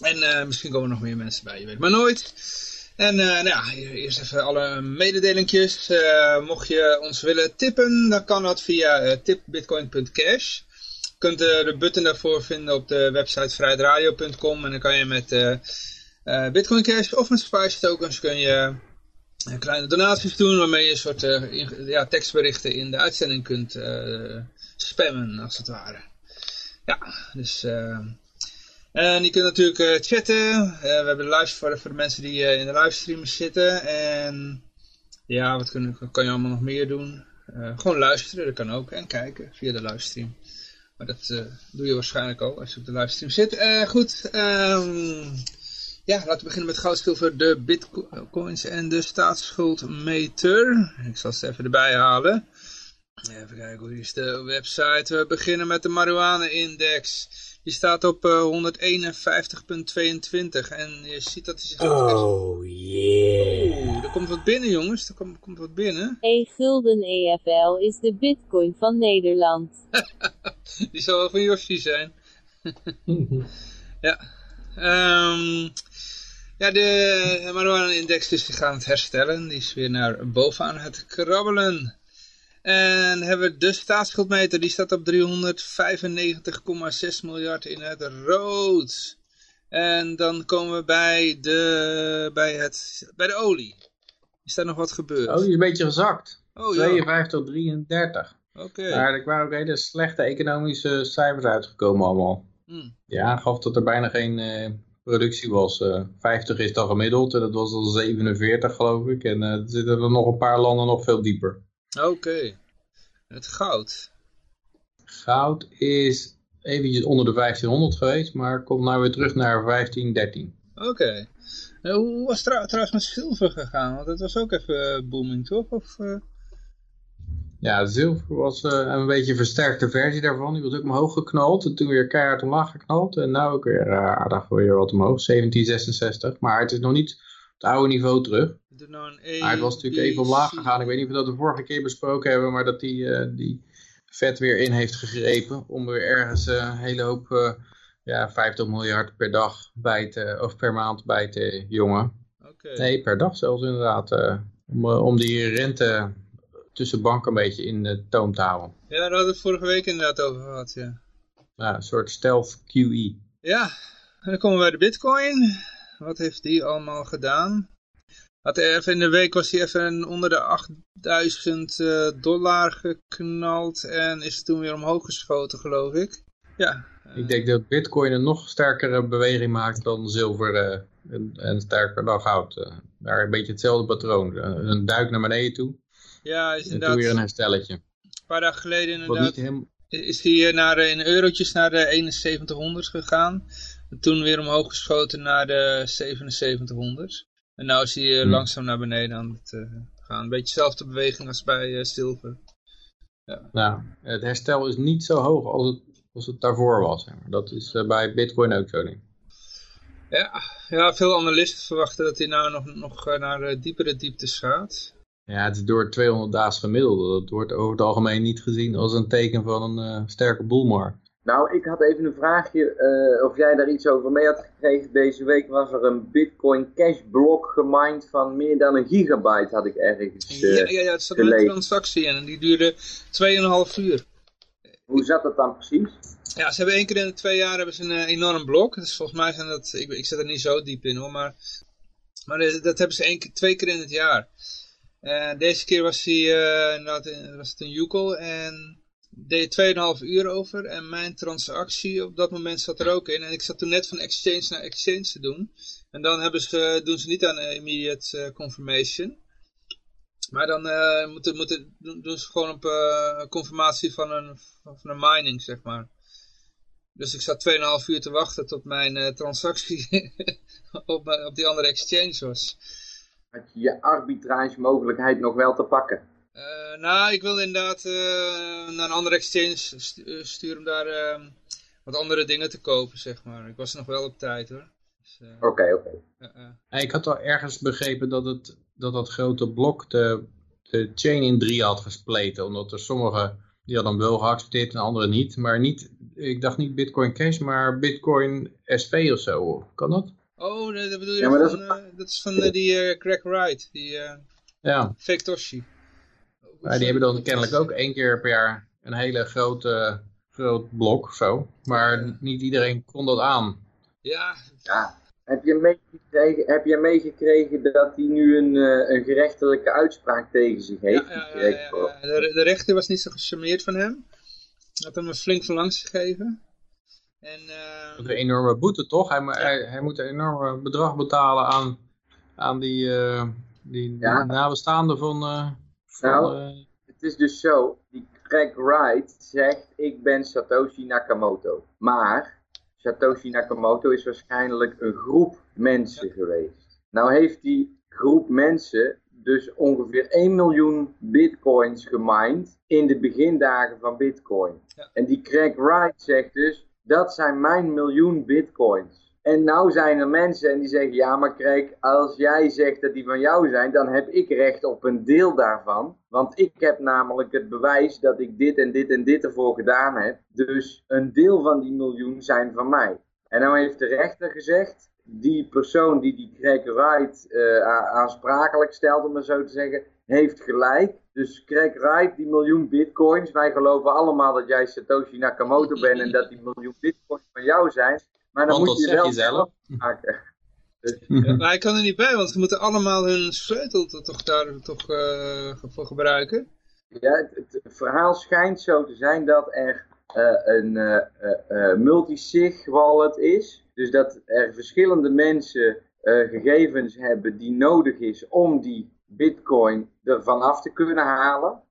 En uh, misschien komen er nog meer mensen bij, je weet maar nooit. En uh, nou ja, eerst even alle mededelingjes. mocht je ons willen tippen, dan kan dat via tipbitcoin.cash. Je kunt de button daarvoor vinden op de website vrijheidradio.com. En dan kan je met Bitcoin Cash of met Spice tokens kun je kleine donaties doen waarmee je een soort ja, tekstberichten in de uitzending kunt spammen, als het ware. Ja, dus... En je kunt natuurlijk chatten. we hebben live voor, voor de mensen die in de livestream zitten. En ja, wat kun, kan je allemaal nog meer doen? gewoon luisteren, dat kan ook. En kijken via de livestream. Maar dat doe je waarschijnlijk ook als je op de livestream zit. goed, um, ja, laten we beginnen met goud, de bitcoins en de staatsschuldmeter. Ik zal ze even erbij halen. Even kijken, hoe is de website? We beginnen met de marijuana-index. Die staat op uh, 151.22 en je ziet dat hij zich... Oh, yeah. Oeh, er komt wat binnen, jongens. Er komt, komt wat binnen. E gulden EFL is de bitcoin van Nederland. die zal wel van Yoshi zijn. ja. Um, ja, de marijuana-index dus die gaan het herstellen. Die is weer naar boven aan het krabbelen. En hebben we de staatsschuldmeter, die staat op 395,6 miljard in het rood. En dan komen we bij de, bij het, bij de olie. Is daar nog wat gebeurd? Olie is een beetje gezakt. Oh, 52 tot 33. Oké. Maar er waren ook hele slechte economische cijfers uitgekomen allemaal. Hmm. Ja, gaf dat er bijna geen... Uh, productie was. Uh, eh, 50 is dan gemiddeld en dat was al 47 geloof ik. En uh, er zitten er nog een paar landen nog veel dieper. Oké. Het goud? Goud is eventjes onder de 1500 geweest, maar komt nou weer terug naar 1513. Oké. Uh, hoe was het trouwens met zilver gegaan? Want dat was ook even booming, toch? Of, ja, zilver was uh, een beetje een versterkte versie daarvan. Die was ook omhoog geknald en toen weer keihard omlaag geknald. En nu ook weer uh, aardig weer wat omhoog, 1766. Maar het is nog niet het oude niveau terug. Nou maar het was natuurlijk even omlaag gegaan. Ik weet niet of we dat de vorige keer besproken hebben, maar dat die, uh, die vet weer in heeft gegrepen. Om weer ergens een hele hoop, ja, 50 miljard per dag bij te, of per maand bij te jongen. Okay. Nee, per dag zelfs inderdaad. om, om die rente tussen banken een beetje in de toom te houden. Ja, daar hadden we het vorige week inderdaad over gehad, ja. Ja, een soort stealth QE. Ja, en dan komen we bij de bitcoin. Wat heeft die allemaal gedaan? Had even in de week was hij even onder de 8000 uh, eh, dollar geknald en is toen weer omhoog geschoten, geloof ik. Ja. Ik denk dat bitcoin een nog sterkere beweging maakt dan zilver uh, en, en sterker dan goud. Daar een beetje hetzelfde patroon. een duik naar beneden toe ja, is inderdaad... En weer een herstelletje. Een paar dagen geleden inderdaad. Is hij naar, in eurotjes naar de 7100 gegaan. En toen weer omhoog geschoten naar de 7700. En nu is hij hm. langzaam naar beneden aan het uh, gaan. Een beetje dezelfde beweging als bij uh, zilver. Ja. Nou, het herstel is niet zo hoog als het, als het daarvoor was. Dat is uh, bij Bitcoin ook zo, denk Ja, ja, veel analisten verwachten dat hij nou nog, nog naar diepere dieptes gaat. Ja, het is door het 200 daags gemiddelde. Dat wordt over het algemeen niet gezien als een teken van een uh, sterke boelmarkt. Nou, ik had even een vraagje uh, of jij daar iets over mee had gekregen. Deze week was er een Bitcoin Cash blok gemined van meer dan een gigabyte, had ik ergens uh, Ja, ja, ja het zat een transactie in en die duurde 2,5 uur. Hoe zat dat dan precies? Ja, ze hebben één keer in de twee jaar hebben ze een enorm blok. Dus volgens mij zijn dat, ik, ik zit er niet zo diep in hoor, maar, maar dat hebben ze één, twee keer in het jaar. Deze keer was, uh, was het een Yukel en deed 2,5 uur over. En mijn transactie op dat moment zat er ook in. En ik zat toen net van exchange naar exchange te doen. En dan hebben ze, doen ze niet aan immediate uh, confirmation. Maar dan uh, moeten, moeten, doen ze gewoon op uh, confirmatie van een, van een mining, zeg maar. Dus ik zat 2,5 uur te wachten tot mijn transactie op, op die andere exchange was. Had je je arbitrage mogelijkheid nog wel te pakken? Uh, nou, ik wil inderdaad uh, naar een andere exchange sturen om daar uh, wat andere dingen te kopen, zeg maar. Ik was nog wel op tijd, hoor. Dus, oké, oké. Ik had al ergens begrepen dat het, dat, dat grote blok de, de chain in drie had gespleten. Omdat er sommige, die hadden wel geaccepteerd en andere niet. Maar niet, ik dacht niet Bitcoin Cash, maar Bitcoin SP of zo. Kan dat? Oh, dat bedoel je ja, van, dat, is... dat is van die Crack Wright, die ja. fake Toshi. Ja, die hebben dan kennelijk ook één keer per jaar een hele grote groot blok zo. Maar niet iedereen kon dat aan. Ja. ja. Heb je meegekregen, heb je meegekregen dat hij nu een, uh, een gerechtelijke uitspraak tegen zich heeft? Ja, ja, ja, de, de, rechter was niet zo gecharmeerd van hem. Had hem een flink van langs gegeven. En, uh... Een enorme boete toch? Hij, hij, hij, moet een enorme bedrag betalen aan, aan die, uh, die nabestaanden van... Nou, uh... het is dus zo, die Craig Wright zegt, ik ben Satoshi Nakamoto. Maar Satoshi Nakamoto is waarschijnlijk een groep mensen geweest. Nou heeft die groep mensen dus ongeveer 1 miljoen bitcoins gemined in de begindagen van bitcoin. En die Craig Wright zegt dus, dat zijn mijn miljoen bitcoins. En nou zijn er mensen en die zeggen, ja maar kijk, als jij zegt dat die van jou zijn, dan heb ik recht op een deel daarvan. Want ik heb namelijk het bewijs dat ik dit en dit en dit ervoor gedaan heb. Dus een deel van die miljoen zijn van mij. En nou heeft de rechter gezegd, die persoon die die Craig Wright uh, aansprakelijk stelt, om maar zo te zeggen, heeft gelijk. Dus Craig Wright, die miljoen bitcoins, wij geloven allemaal dat jij Satoshi Nakamoto bent en dat die miljoen bitcoins van jou zijn. Maar dan moet je wel zelf maken. Dus, maar ik kan er niet bij, want ze moeten allemaal hun sleutel toch daar toch, uh, voor gebruiken. Ja, het, verhaal schijnt zo te zijn dat er uh, een uh, multisig wallet is. Dus dat er verschillende mensen gegevens hebben die nodig is om die bitcoin ervan af te kunnen halen.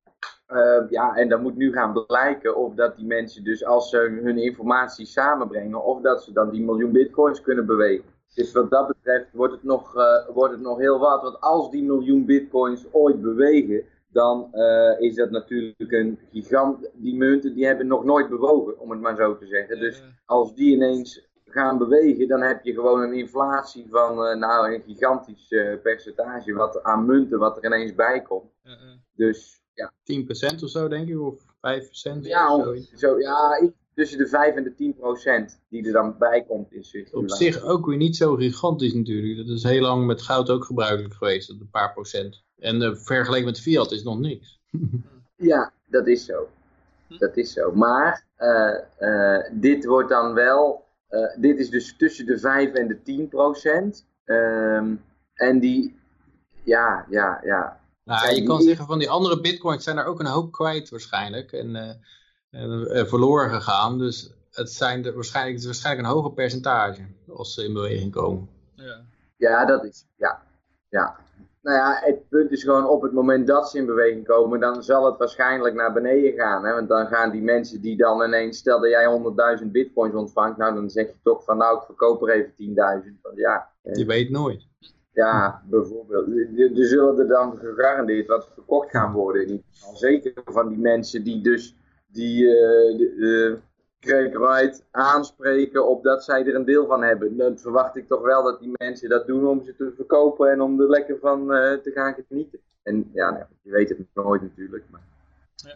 Uh, ja, en dan moet nu gaan blijken of dat die mensen dus als ze hun informatie samenbrengen, of dat ze dan die miljoen bitcoins kunnen bewegen. Dus wat dat betreft wordt het nog, uh, wordt het nog heel wat. Want als die miljoen bitcoins ooit bewegen, dan uh, is dat natuurlijk een gigant. Die munten die hebben nog nooit bewogen, om het maar zo te zeggen. Dus als die ineens gaan bewegen, dan heb je gewoon een inflatie van nou, een gigantisch percentage wat, aan munten wat er ineens bij komt. Dus ja. 10% of zo, denk ik, of 5%? Ja, of zo, ja tussen de 5 en de 10% die er dan bij komt in Op zich ook weer niet zo gigantisch natuurlijk. Dat is heel lang met goud ook gebruikelijk geweest, dat een paar procent. En uh, vergeleken met fiat is nog niks. ja, dat is zo. Dat is zo. Maar uh, uh, dit wordt dan wel, dit is dus tussen de 5 en de 10 procent. Um, en die, ja, ja, ja, nou, je kan zeggen van die andere bitcoins zijn er ook een hoop kwijt waarschijnlijk. En uh, verloren gegaan. Dus het, zijn de, waarschijnlijk, het is waarschijnlijk een hoger percentage als ze in beweging komen. Ja, ja dat is, ja. ja. Nou ja, het punt is gewoon op het moment dat ze in beweging komen, dan zal het waarschijnlijk naar beneden gaan. Hè? Want dan gaan die mensen die dan ineens, stel dat jij 100.000 bitcoins ontvangt, nou dan zeg je toch van nou ik verkoop er even 10.000. Ja, je weet nooit. Ja, bijvoorbeeld. Er zullen er dan gegarandeerd wat verkocht gaan worden. In. Zeker van die mensen die dus die uh, de, Craig Wright aanspreken op dat zij er een deel van hebben. Dan verwacht ik toch wel dat die mensen dat doen om ze te verkopen en om er lekker van uh, te gaan genieten. En ja, nou, je weet het nooit natuurlijk. Maar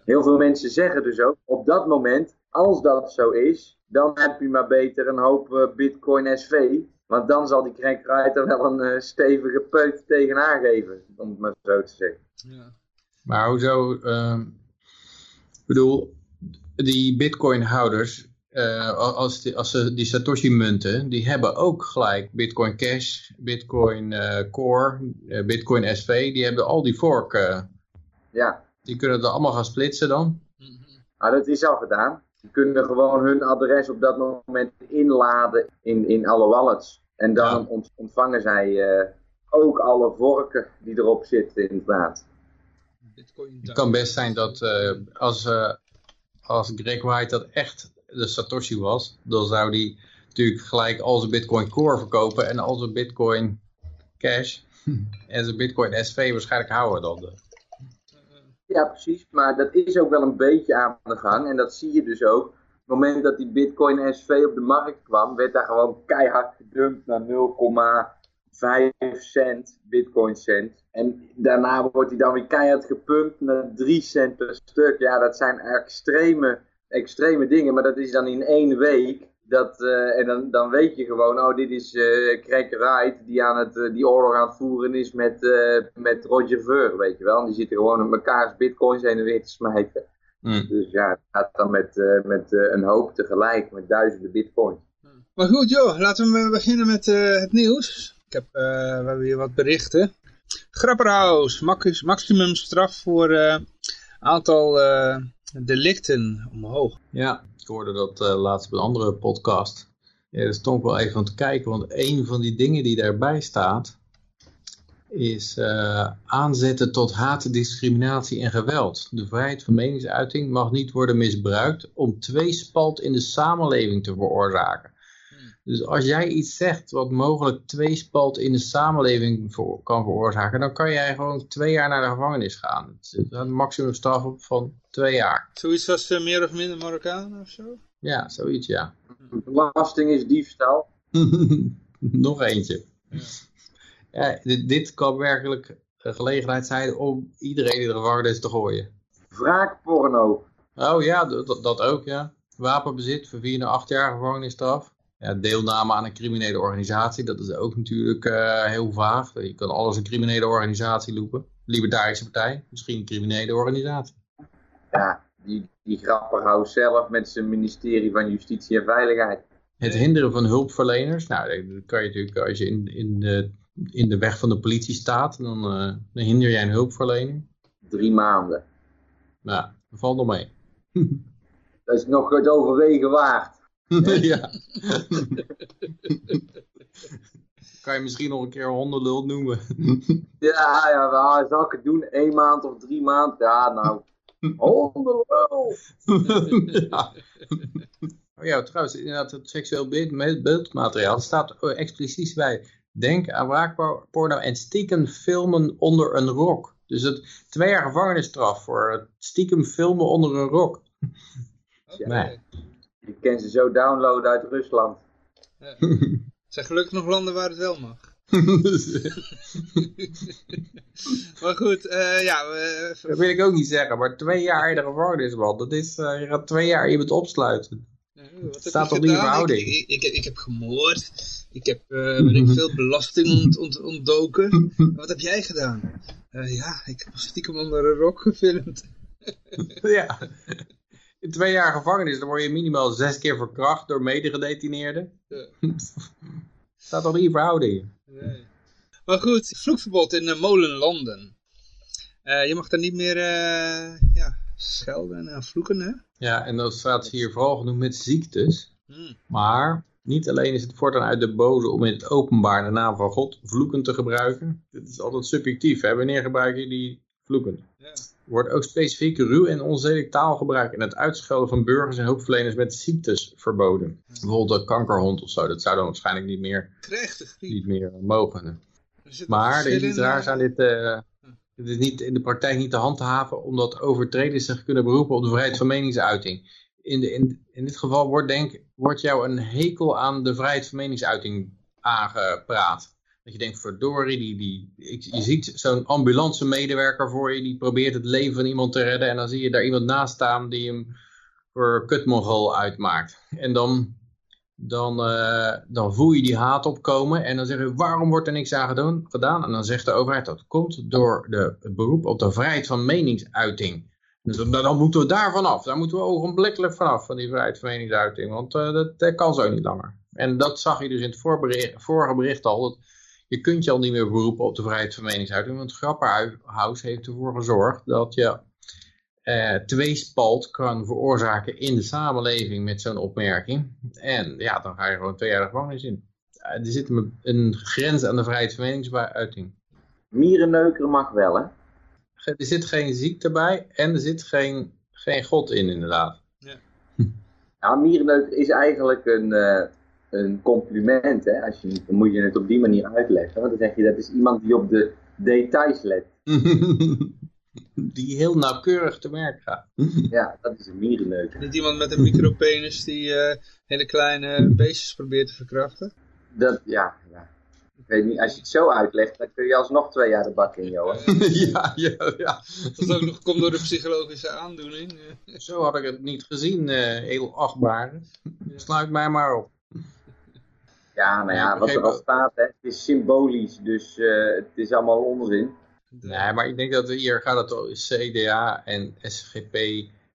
heel veel mensen zeggen dus ook, op dat moment, als dat zo is, dan heb je maar beter een hoop Bitcoin SV. Want dan zal die Craig Wright er wel een uh, stevige peut tegenaan geven, om het maar zo te zeggen. Ja. Maar hoezo, uh, ik bedoel, die bitcoin-houders, uh, als, die, als ze die Satoshi-munten, die hebben ook gelijk Bitcoin Cash, Bitcoin uh, Core, uh, Bitcoin SV, die hebben al die forken. ja. Die kunnen er allemaal gaan splitsen dan? Ah, dat is al gedaan. Die kunnen gewoon hun adres op dat moment inladen in, in alle wallets. En dan ontvangen zij ook alle vorken die erop zitten inderdaad. Het kan best zijn dat als, als Greg White dat echt de Satoshi was, dan zou die natuurlijk gelijk al zijn Bitcoin Core verkopen en al zijn Bitcoin Cash en zijn Bitcoin SV waarschijnlijk houden dan. Ja, precies. Maar dat is ook wel een beetje aan de gang. En dat zie je dus ook. Op het moment dat die Bitcoin SV op de markt kwam, werd daar gewoon keihard gedumpt naar 0,5 cent Bitcoin cent. En daarna wordt hij dan weer keihard gepumpt naar 3 cent per stuk. Ja, dat zijn extreme, extreme dingen. Maar dat is dan in één week. Dat, uh, en dan, dan weet je gewoon, oh dit is uh, Craig Wright die, aan het, uh, die oorlog aan het voeren is met, met Roger Ver, weet je wel. En die zitten gewoon op mekaars bitcoins heen en weer te smijten. Mm. Dus ja, het gaat dan met, met een hoop tegelijk, met duizenden bitcoins. Maar goed joh, laten we beginnen met het nieuws. Ik heb, we hebben hier wat berichten. Grapperhaus, max, maximumstraf voor aantal delicten omhoog. Ja, hoorde dat uh, laatst bij een andere podcast. Ja, daar stond wel even aan te kijken, want een van die dingen die daarbij staat, is uh, aanzetten tot haat, discriminatie en geweld. De vrijheid van meningsuiting mag niet worden misbruikt om tweespalt in de samenleving te veroorzaken. Dus als jij iets zegt wat mogelijk tweespalt in de samenleving voor, kan veroorzaken, dan kan jij gewoon twee jaar naar de gevangenis gaan. Het is een maximumstraf van twee jaar. Zoiets als uh, meer of minder Marokkanen of zo? Ja, zoiets ja. Belasting is diefstal. Nog eentje. Ja. ja dit, dit, kan werkelijk een gelegenheid zijn om iedereen in de gevangenis te gooien. Wraakporno. Oh ja, dat, dat ook ja. Wapenbezit voor 4 naar 8 jaar gevangenisstraf ja, deelname aan een criminele organisatie, dat is ook natuurlijk uh, heel vaag. Je kan alles een criminele organisatie lopen. Libertarische partij, misschien een criminele organisatie. Ja, die, die grapperhaus zelf met zijn ministerie van Justitie en Veiligheid. Het hinderen van hulpverleners. Nou, dat kan je natuurlijk, als je in, in, de, in de weg van de politie staat, dan, uh, dan hinder jij een hulpverlening. Drie maanden. Nou, dat valt nog mee. dat is nog het overwegen waard. Ja. kan je misschien nog een keer hondenlul noemen. ja, ja, waar zou ik het doen? Eén maand of drie maanden? Ja, nou. Hondenlul! ja. Oh ja, trouwens, inderdaad, het seksueel beeld, beeldmateriaal staat expliciet bij. Denk aan wraakporno en stiekem filmen onder een rok. Dus het twee jaar gevangenisstraf voor het stiekem filmen onder een rok. Okay. Nee. Je kan ze zo downloaden uit Rusland. Ja. zijn gelukkig nog landen waar het wel mag. maar goed, uh, ja. Uh, dat wil ik ook niet zeggen, maar twee jaar in de gevangenis, man. Dat is, uh, je gaat twee jaar iemand opsluiten. wat staat toch niet in verhouding? Ik, ik, ik, ik, heb gemoord. Ik heb, ben ik veel belasting ont, ont, ontdoken. wat heb jij gedaan? ja, ik heb stiekem onder een rok gefilmd. ja in twee jaar gevangenis, dan word je minimaal zes keer verkracht door medegedetineerden. Ja. Staat niet in verhouding? Nee. Maar goed, vloekverbod in uh, Molenlanden. Uh, je mag daar niet meer uh, ja, schelden en vloeken, hè? Ja, en dat staat hier vooral genoemd met ziektes. Hmm. Maar niet alleen is het voortaan uit de boze om in het openbaar de naam van God vloeken te gebruiken. Dit is altijd subjectief, hè? Wanneer gebruik je die vloeken? Ja wordt ook specifiek ruw en onzedelijk taalgebruik en het uitschelden van burgers en hulpverleners met ziektes verboden. Bijvoorbeeld de kankerhond of zo, dat zou dan waarschijnlijk niet meer, niet meer mogen. Maar er is iets raars aan dit, uh, het is niet in de praktijk niet te handhaven, omdat overtreders zich kunnen beroepen op de vrijheid van meningsuiting. In, de, in, in dit geval wordt, denk, wordt jou een hekel aan de vrijheid van meningsuiting aangepraat. Dat je denkt, verdorie, die, die, je ziet zo'n ambulance medewerker voor je, die probeert het leven van iemand te redden. En dan zie je daar iemand naast staan die hem voor kutmongol uitmaakt. En dan, dan, uh, dan voel je die haat opkomen en dan zeg je, waarom wordt er niks aan gedaan? En dan zegt de overheid, dat komt door de, het beroep op de vrijheid van meningsuiting. Dus dan, dan moeten we daar vanaf. Daar moeten we ogenblikkelijk vanaf, van die vrijheid van meningsuiting. Want dat, dat, kan zo niet langer. En dat zag je dus in het vorige bericht al. Dat je kunt je al niet meer beroepen op de vrijheid van meningsuiting. Want Grapperhaus heeft ervoor gezorgd dat je uh, tweespalt kan veroorzaken in de samenleving met zo'n opmerking. En ja, dan ga je gewoon twee jaar de gevangenis in. Uh, er zit een, een, grens aan de vrijheid van meningsuiting. Mierenneuker mag wel, hè? Er zit geen ziekte bij en er zit geen, geen God in, inderdaad. Ja. Ja, mierenneuker is eigenlijk een, eh, een compliment. Hè? Als je, dan moet je het op die manier uitleggen. Want dan zeg je dat is iemand die op de details let. die heel nauwkeurig te werk gaat. Ja, dat is een mierenneuker. Niet iemand met een micropenis die eh, hele kleine beestjes probeert te verkrachten. Dat, ja, ja. Ik weet niet, als je het zo uitlegt, dan kun je alsnog twee jaar de bak in, Johan. ja, ja, ja. Dat ook nog komt door de psychologische aandoening. Zo had ik het niet gezien, eh heel achtbaar. Sluit mij maar op. Ja, nou Ja, wat er al staat, hè, het is symbolisch, dus eh, het is allemaal onzin. Nee, maar ik denk dat hier gaat het CDA en SGP,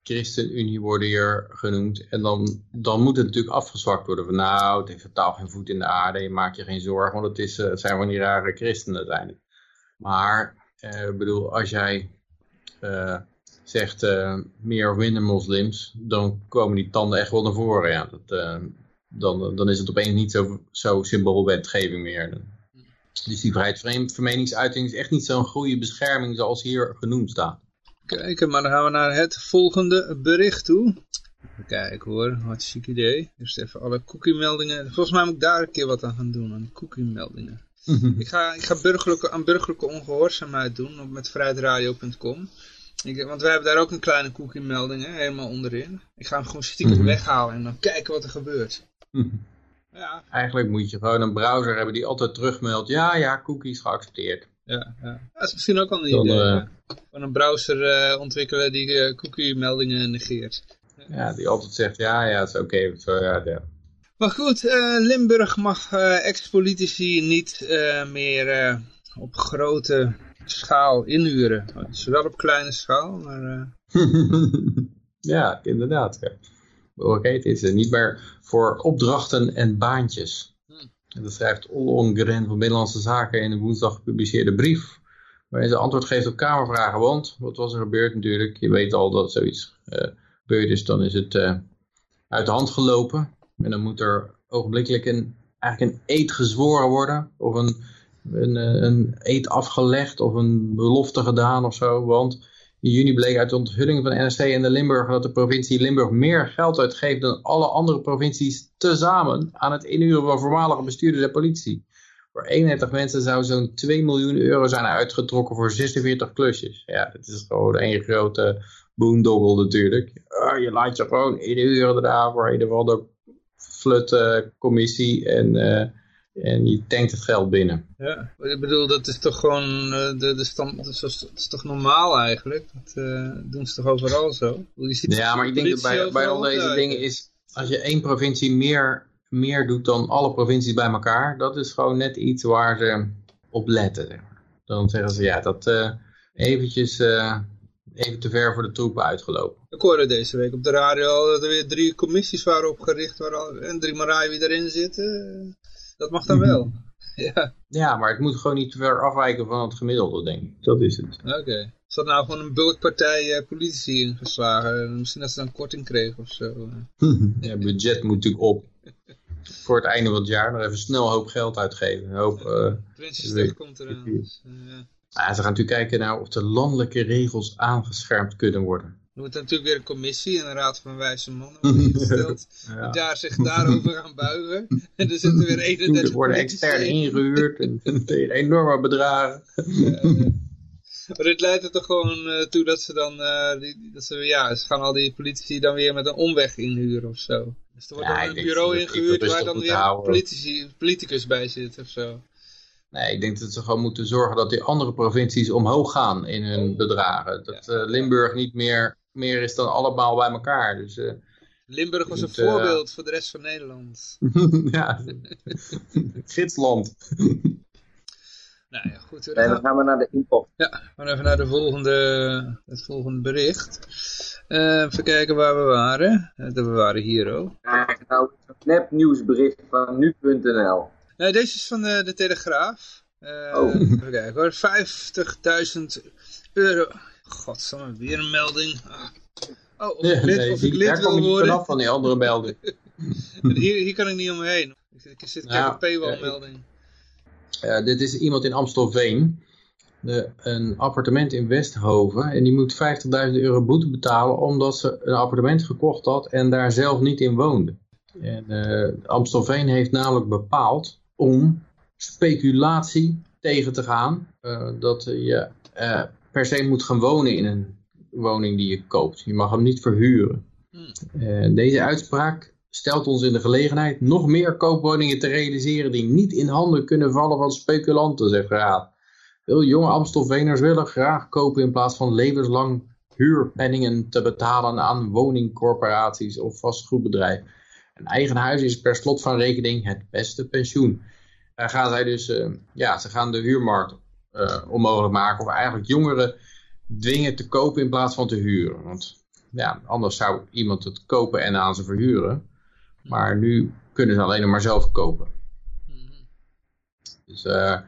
ChristenUnie worden hier genoemd. En dan, dan moet het natuurlijk afgezwakt worden. Van nou, het heeft totaal geen voet in de aarde. Je maakt je geen zorgen, want het, is, eh, het zijn van die rare christenen uiteindelijk. Maar, eh, ik bedoel, als jij zegt meer minder moslims, dan komen die tanden echt wel naar voren. Ja. Dat, dan, dan is het opeens niet zo, zo symboolwetgeving meer. Dus die vrijheid van vermeningsuiting is echt niet zo'n goede bescherming zoals hier genoemd staat. Kijken, maar dan gaan we naar het volgende bericht toe. Even kijken hoor, hartstikke idee. Eerst even alle cookie-meldingen. Volgens mij moet ik daar een keer wat aan gaan doen, aan die cookie-meldingen. Ik ga, ik ga burgerlijke, aan burgerlijke ongehoorzaamheid doen op, met vrijheidradio.com. Ik, want wij hebben daar ook een kleine cookie-melding, helemaal onderin. Ik ga hem gewoon stiekem Mhm. weghalen en dan kijken wat er gebeurt. Ja, Eigenlijk moet je gewoon een browser hebben die altijd terugmeldt. Ja, ja, cookies geaccepteerd. ja, ja. Dat is misschien ook al een Dan, idee. eh, ja. Van een browser eh, ontwikkelen die eh, cookie-meldingen negeert. Ja, die altijd zegt, ja, ja, het is oké. Ja, ja. Maar goed, eh, Limburg mag eh, ex-politici niet eh, meer eh, op grote schaal inhuren. Het is wel op kleine schaal, maar... eh, ja, inderdaad. Ja. Oké, het is niet meer voor opdrachten en baantjes. En dat schrijft Ollongren van Binnenlandse Zaken in een woensdag gepubliceerde brief. Waarin ze antwoord geeft op kamervragen. Want, wat was er gebeurd natuurlijk? Je weet al dat zoiets eh gebeurd is. Dan is het eh, uit de hand gelopen. En dan moet er ogenblikkelijk een, eigenlijk een eed gezworen worden. Of een, een, eh, een eed afgelegd. Of een belofte gedaan of zo. Want in juni bleek uit de onthulling van NSC en de Limburg dat de provincie Limburg meer geld uitgeeft dan alle andere provincies tezamen aan het inhuren van voormalige bestuurders en politie. Voor 31 mensen zou zo'n 2 miljoen euro zijn uitgetrokken voor 46 klusjes. Ja, het is gewoon een grote boondoggle natuurlijk. Ah, je laat je gewoon inhuren daarna voor een andere flutte commissie en, eh, en je tankt het geld binnen. ja, ik bedoel, dat is toch gewoon eh, de, de stand, dat is, dat is toch normaal eigenlijk? Dat eh, doen ze toch overal zo? Je ziet Ja, maar ik denk dat bij, bij al deze dingen is, als je één provincie meer, meer doet dan alle provincies bij elkaar, dat is gewoon net iets waar ze op letten. Dan zeggen ze, ja, dat eh eventjes even te ver voor de troepen uitgelopen. Ik hoorde deze week op de radio al dat er weer drie commissies waren opgericht waar al, en drie maraaien wie erin zitten. Dat mag dan wel. Ja, Ja, maar het moet gewoon niet te ver afwijken van het gemiddelde, denk ik. Dat is het. oké. Is dat nou gewoon een bulkpartij eh, politici ingeslagen? Misschien dat ze dan korting kregen of zo. ja, budget moet natuurlijk op. Voor het einde van het jaar nog even snel een hoop geld uitgeven. Een hoop, eh, Prinsjesdag komt eraan. Dus, eh, ja. ah, ze gaan natuurlijk kijken naar of de landelijke regels aangescherpt kunnen worden. Er moet natuurlijk weer een commissie en een raad van wijze mannen worden ingesteld. Ja. Die daar zich daarover gaan buigen. En er zitten weer 31 Er worden extern in. ingehuurd en, enorme bedragen. Maar dit leidt er toch gewoon eh, toe dat ze dan, eh, die, dat ze, ja, ze gaan al die politici dan weer met een omweg inhuren of zo. Dus er wordt Ja, dan een denk bureau ingehuurd waar dan weer politici, politicus bij zit of zo. Nee, ik denk dat ze gewoon moeten zorgen dat die andere provincies omhoog gaan in hun bedragen. Dat eh, Limburg niet meer, meer is dan allemaal bij elkaar. Dus eh, Limburg was een eh, voorbeeld voor de rest van Nederland. ja, gidsland. Nou ja, goed. Nee, dan gaan we naar de import. Ja, we gaan even naar de volgende, het volgende bericht. Eh, even kijken waar we waren. Eh, we waren hier ook. Nou een nepnieuwsbericht van nu.nl. Nee, deze is van de, de Telegraaf. Eh, Oh. Even kijken hoor. 50.000 euro. Godsamme, weer een melding. Ah. Oh, of ik lid, nee, of ik lid wil worden. vanaf van die andere melding. Hier, hier kan ik niet omheen. Ik, zit Ja, heb een melding. Eh, dit is iemand in Amstelveen. de, een appartement in Westhoven en die moet 50.000 euro boete betalen omdat ze een appartement gekocht had en daar zelf niet in woonde. En uh, Amstelveen heeft namelijk bepaald om speculatie tegen te gaan, uh, dat je per se moet gaan wonen in een woning die je koopt. Je mag hem niet verhuren. Hmm. deze uitspraak stelt ons in de gelegenheid nog meer koopwoningen te realiseren die niet in handen kunnen vallen van speculanten, zegt Raad. Veel jonge Amstelveners willen graag kopen in plaats van levenslang huurpenningen te betalen aan woningcorporaties of vastgoedbedrijven. Een eigen huis is per slot van rekening het beste pensioen. Daar gaan zij dus, uh, ja, ze gaan de huurmarkt onmogelijk maken of eigenlijk jongeren dwingen te kopen in plaats van te huren. Want ja, anders zou iemand het kopen en aan ze verhuren. Maar nu kunnen ze alleen maar zelf kopen. Dus, uh,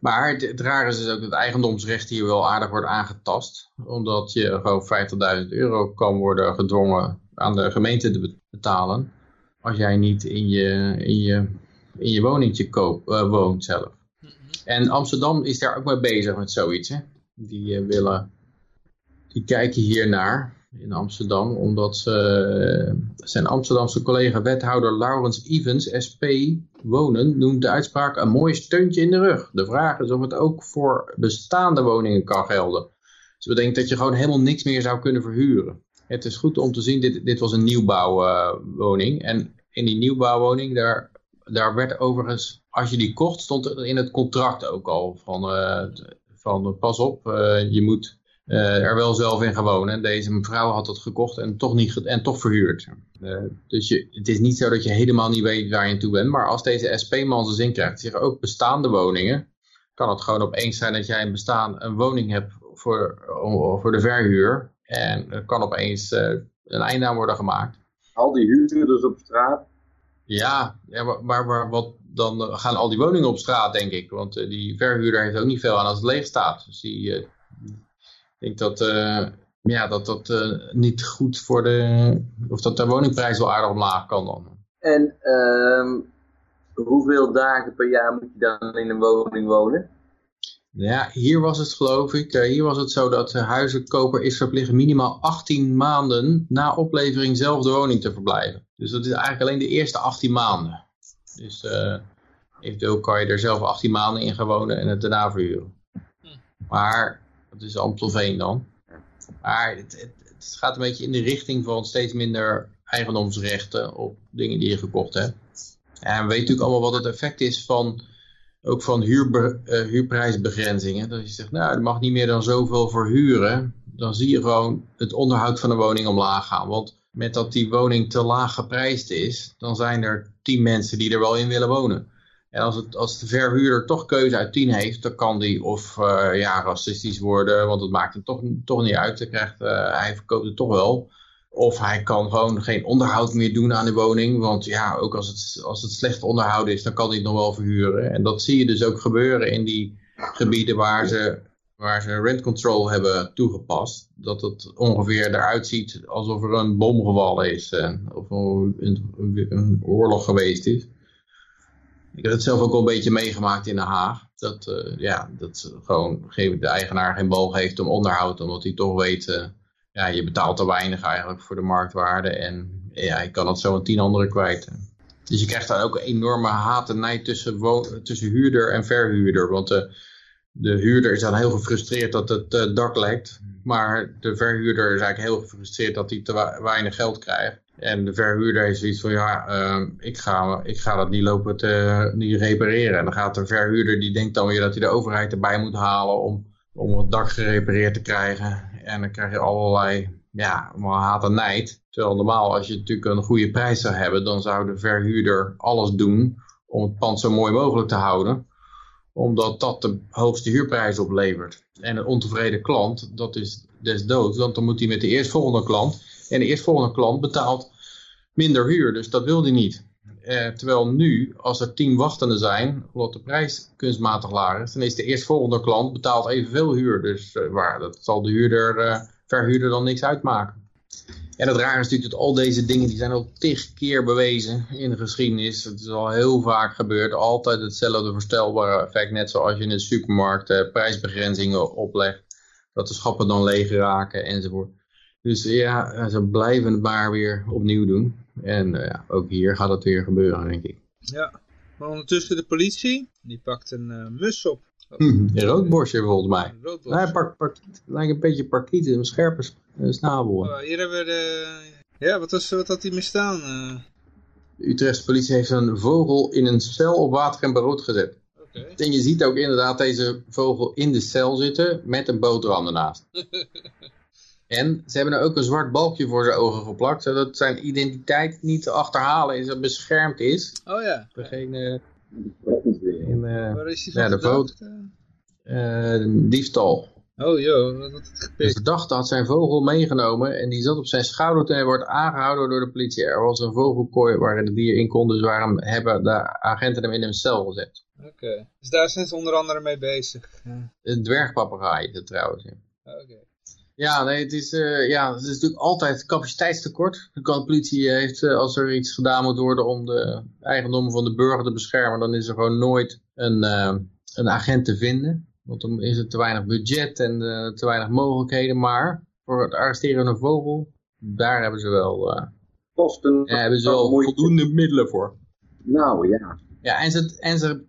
maar het, rare is dus ook dat eigendomsrecht hier wel aardig wordt aangetast. Omdat je gewoon 50.000 euro kan worden gedwongen aan de gemeente te betalen. Als jij niet in je, in je, in je uh, woont zelf. En Amsterdam is daar ook mee bezig met zoiets. Hè? Die uh, willen, die kijken hier naar in Amsterdam, omdat eh, zijn Amsterdamse collega wethouder Laurens Evans, SP Wonen, noemt de uitspraak een mooi steuntje in de rug. De vraag is of het ook voor bestaande woningen kan gelden. Ze bedenkt dat je gewoon helemaal niks meer zou kunnen verhuren. Het is goed om te zien, dit, dit was een nieuwbouwwoning. En in die nieuwbouwwoning, daar, daar werd overigens, als je die kocht, stond er in het contract ook al van, uh, van pas op, uh, je moet uh, er wel zelf in gewoond. Deze mevrouw had het gekocht en toch, niet en toch verhuurd. Dus je, het is niet zo dat je helemaal niet weet waar je aan toe bent. Maar als deze SP-man zijn zin krijgt, zeggen ook bestaande woningen, kan het gewoon opeens zijn dat jij een, bestaan, een woning hebt voor, voor de verhuur. En er kan opeens een einde aan worden gemaakt. Al die huurders op straat? Ja, maar, maar, wat, dan gaan al die woningen op straat, denk ik. Want die verhuurder heeft ook niet veel aan als het leeg staat. Dus die ik denk dat, ja, dat dat niet goed voor de, of dat de woningprijs wel aardig omlaag kan dan. En uh, hoeveel dagen per jaar moet je dan in een woning wonen? Ja, hier was het geloof ik, uh, hier was het zo dat de huizenkoper is verplicht minimaal 18 maanden na oplevering zelf de woning te verblijven. Dus dat is eigenlijk alleen de eerste 18 maanden. Dus uh, eventueel kan je er zelf 18 maanden in gaan wonen en het daarna verhuren. Maar dat is Amstelveen dan. Maar het, het, het, gaat een beetje in de richting van steeds minder eigendomsrechten op dingen die je gekocht hebt. En we weten natuurlijk allemaal wat het effect is van, ook van uh, huurprijsbegrenzingen. Dat je zegt, nou, er mag niet meer dan zoveel verhuren. Dan zie je gewoon het onderhoud van een woning omlaag gaan. Want met dat die woning te laag geprijsd is, dan zijn er tien mensen die er wel in willen wonen. En als, het, als de verhuurder toch keuze uit 10 heeft, dan kan die of uh, ja, racistisch worden, want het maakt hem toch, toch niet uit. Hij, krijgt, uh, hij verkoopt het toch wel. Of hij kan gewoon geen onderhoud meer doen aan de woning. Want ja, ook als het, als het slecht onderhouden is, dan kan hij het nog wel verhuren. En dat zie je dus ook gebeuren in die gebieden waar ze, waar ze rent control hebben toegepast. Dat het ongeveer eruit ziet alsof er een bom gevallen is. Uh, of een, een, oorlog geweest is. Ik heb het zelf ook wel een beetje meegemaakt in Den Haag. Dat, uh, ja, dat gewoon de eigenaar geen boog heeft om onderhoud. Omdat hij toch weet, uh, ja, je betaalt te weinig eigenlijk voor de marktwaarde. En ja, je kan het zo aan tien anderen kwijt. Dus je krijgt daar ook een enorme haat en nijd tussen, tussen huurder en verhuurder. Want de, de huurder is dan heel gefrustreerd dat het uh, dak lekt. Maar de verhuurder is eigenlijk heel gefrustreerd dat hij te weinig geld krijgt. En de verhuurder heeft zoiets van, ja, uh, ik, ga, ik ga dat niet lopen te niet repareren. En dan gaat de verhuurder, die denkt dan weer dat hij de overheid erbij moet halen om, om het dak gerepareerd te krijgen. En dan krijg je allerlei, ja, haat en nijd. Terwijl normaal, als je natuurlijk een goede prijs zou hebben, dan zou de verhuurder alles doen om het pand zo mooi mogelijk te houden. Omdat dat de hoogste huurprijs oplevert. En een ontevreden klant, dat is des doods, want dan moet hij met de eerstvolgende klant en de eerstvolgende klant betaalt minder huur, dus dat wil hij niet. Eh, terwijl nu, als er tien wachtenden zijn, omdat de prijs kunstmatig laag is, dan is de eerstvolgende klant betaalt evenveel huur. Dus uh, waar, dat zal de huurder, uh, verhuurder dan niks uitmaken. En het raar is natuurlijk dat al deze dingen, die zijn al tig keer bewezen in de geschiedenis. Het is al heel vaak gebeurd. Altijd hetzelfde voorstelbare effect. Net zoals je in de supermarkt uh, prijsbegrenzingen oplegt. Dat de schappen dan leeg raken enzovoort. Dus ja, ze blijven het maar weer opnieuw doen. En uh, ja, ook hier gaat het weer gebeuren, denk ik. Ja, maar ondertussen de politie, die pakt een uh, mus op. Hm, een roodborstje volgens mij. Roodborstje. Park, het lijkt een beetje parkiet, een scherpe snabel. Oh, hier hebben we de... Ja, wat, was, wat had hij misstaan? Uh... De Utrechtse politie heeft een vogel in een cel op water en brood gezet. Okay. En je ziet ook inderdaad deze vogel in de cel zitten met een boterham ernaast. En ze hebben er ook een zwart balkje voor zijn ogen geplakt, zodat zijn identiteit niet te achterhalen is en beschermd is. Oh ja. Geen, uh, in, uh, Waar is die van ja, de foto, uh, diefstal. Oh joh, wat had het De gepikt? verdachte had zijn vogel meegenomen en die zat op zijn schouder toen hij wordt aangehouden door de politie. Er was een vogelkooi waar het dier in kon, dus waarom hebben de agenten hem in een cel gezet. Oké, okay. dus daar zijn ze onder andere mee bezig. Ja. Een dwergpapegaai is het trouwens. Ja. Oké. Okay. Ja, nee, het is, uh, ja, het is natuurlijk altijd capaciteitstekort. De politie heeft, uh, als er iets gedaan moet worden om de eigendommen van de burger te beschermen, dan is er gewoon nooit een, uh, een agent te vinden. Want dan is er te weinig budget en te weinig mogelijkheden. Maar voor het arresteren van een vogel, daar hebben ze wel, Kosten, hebben ze wel voldoende middelen voor. Nou ja. Ja, en ze, en ze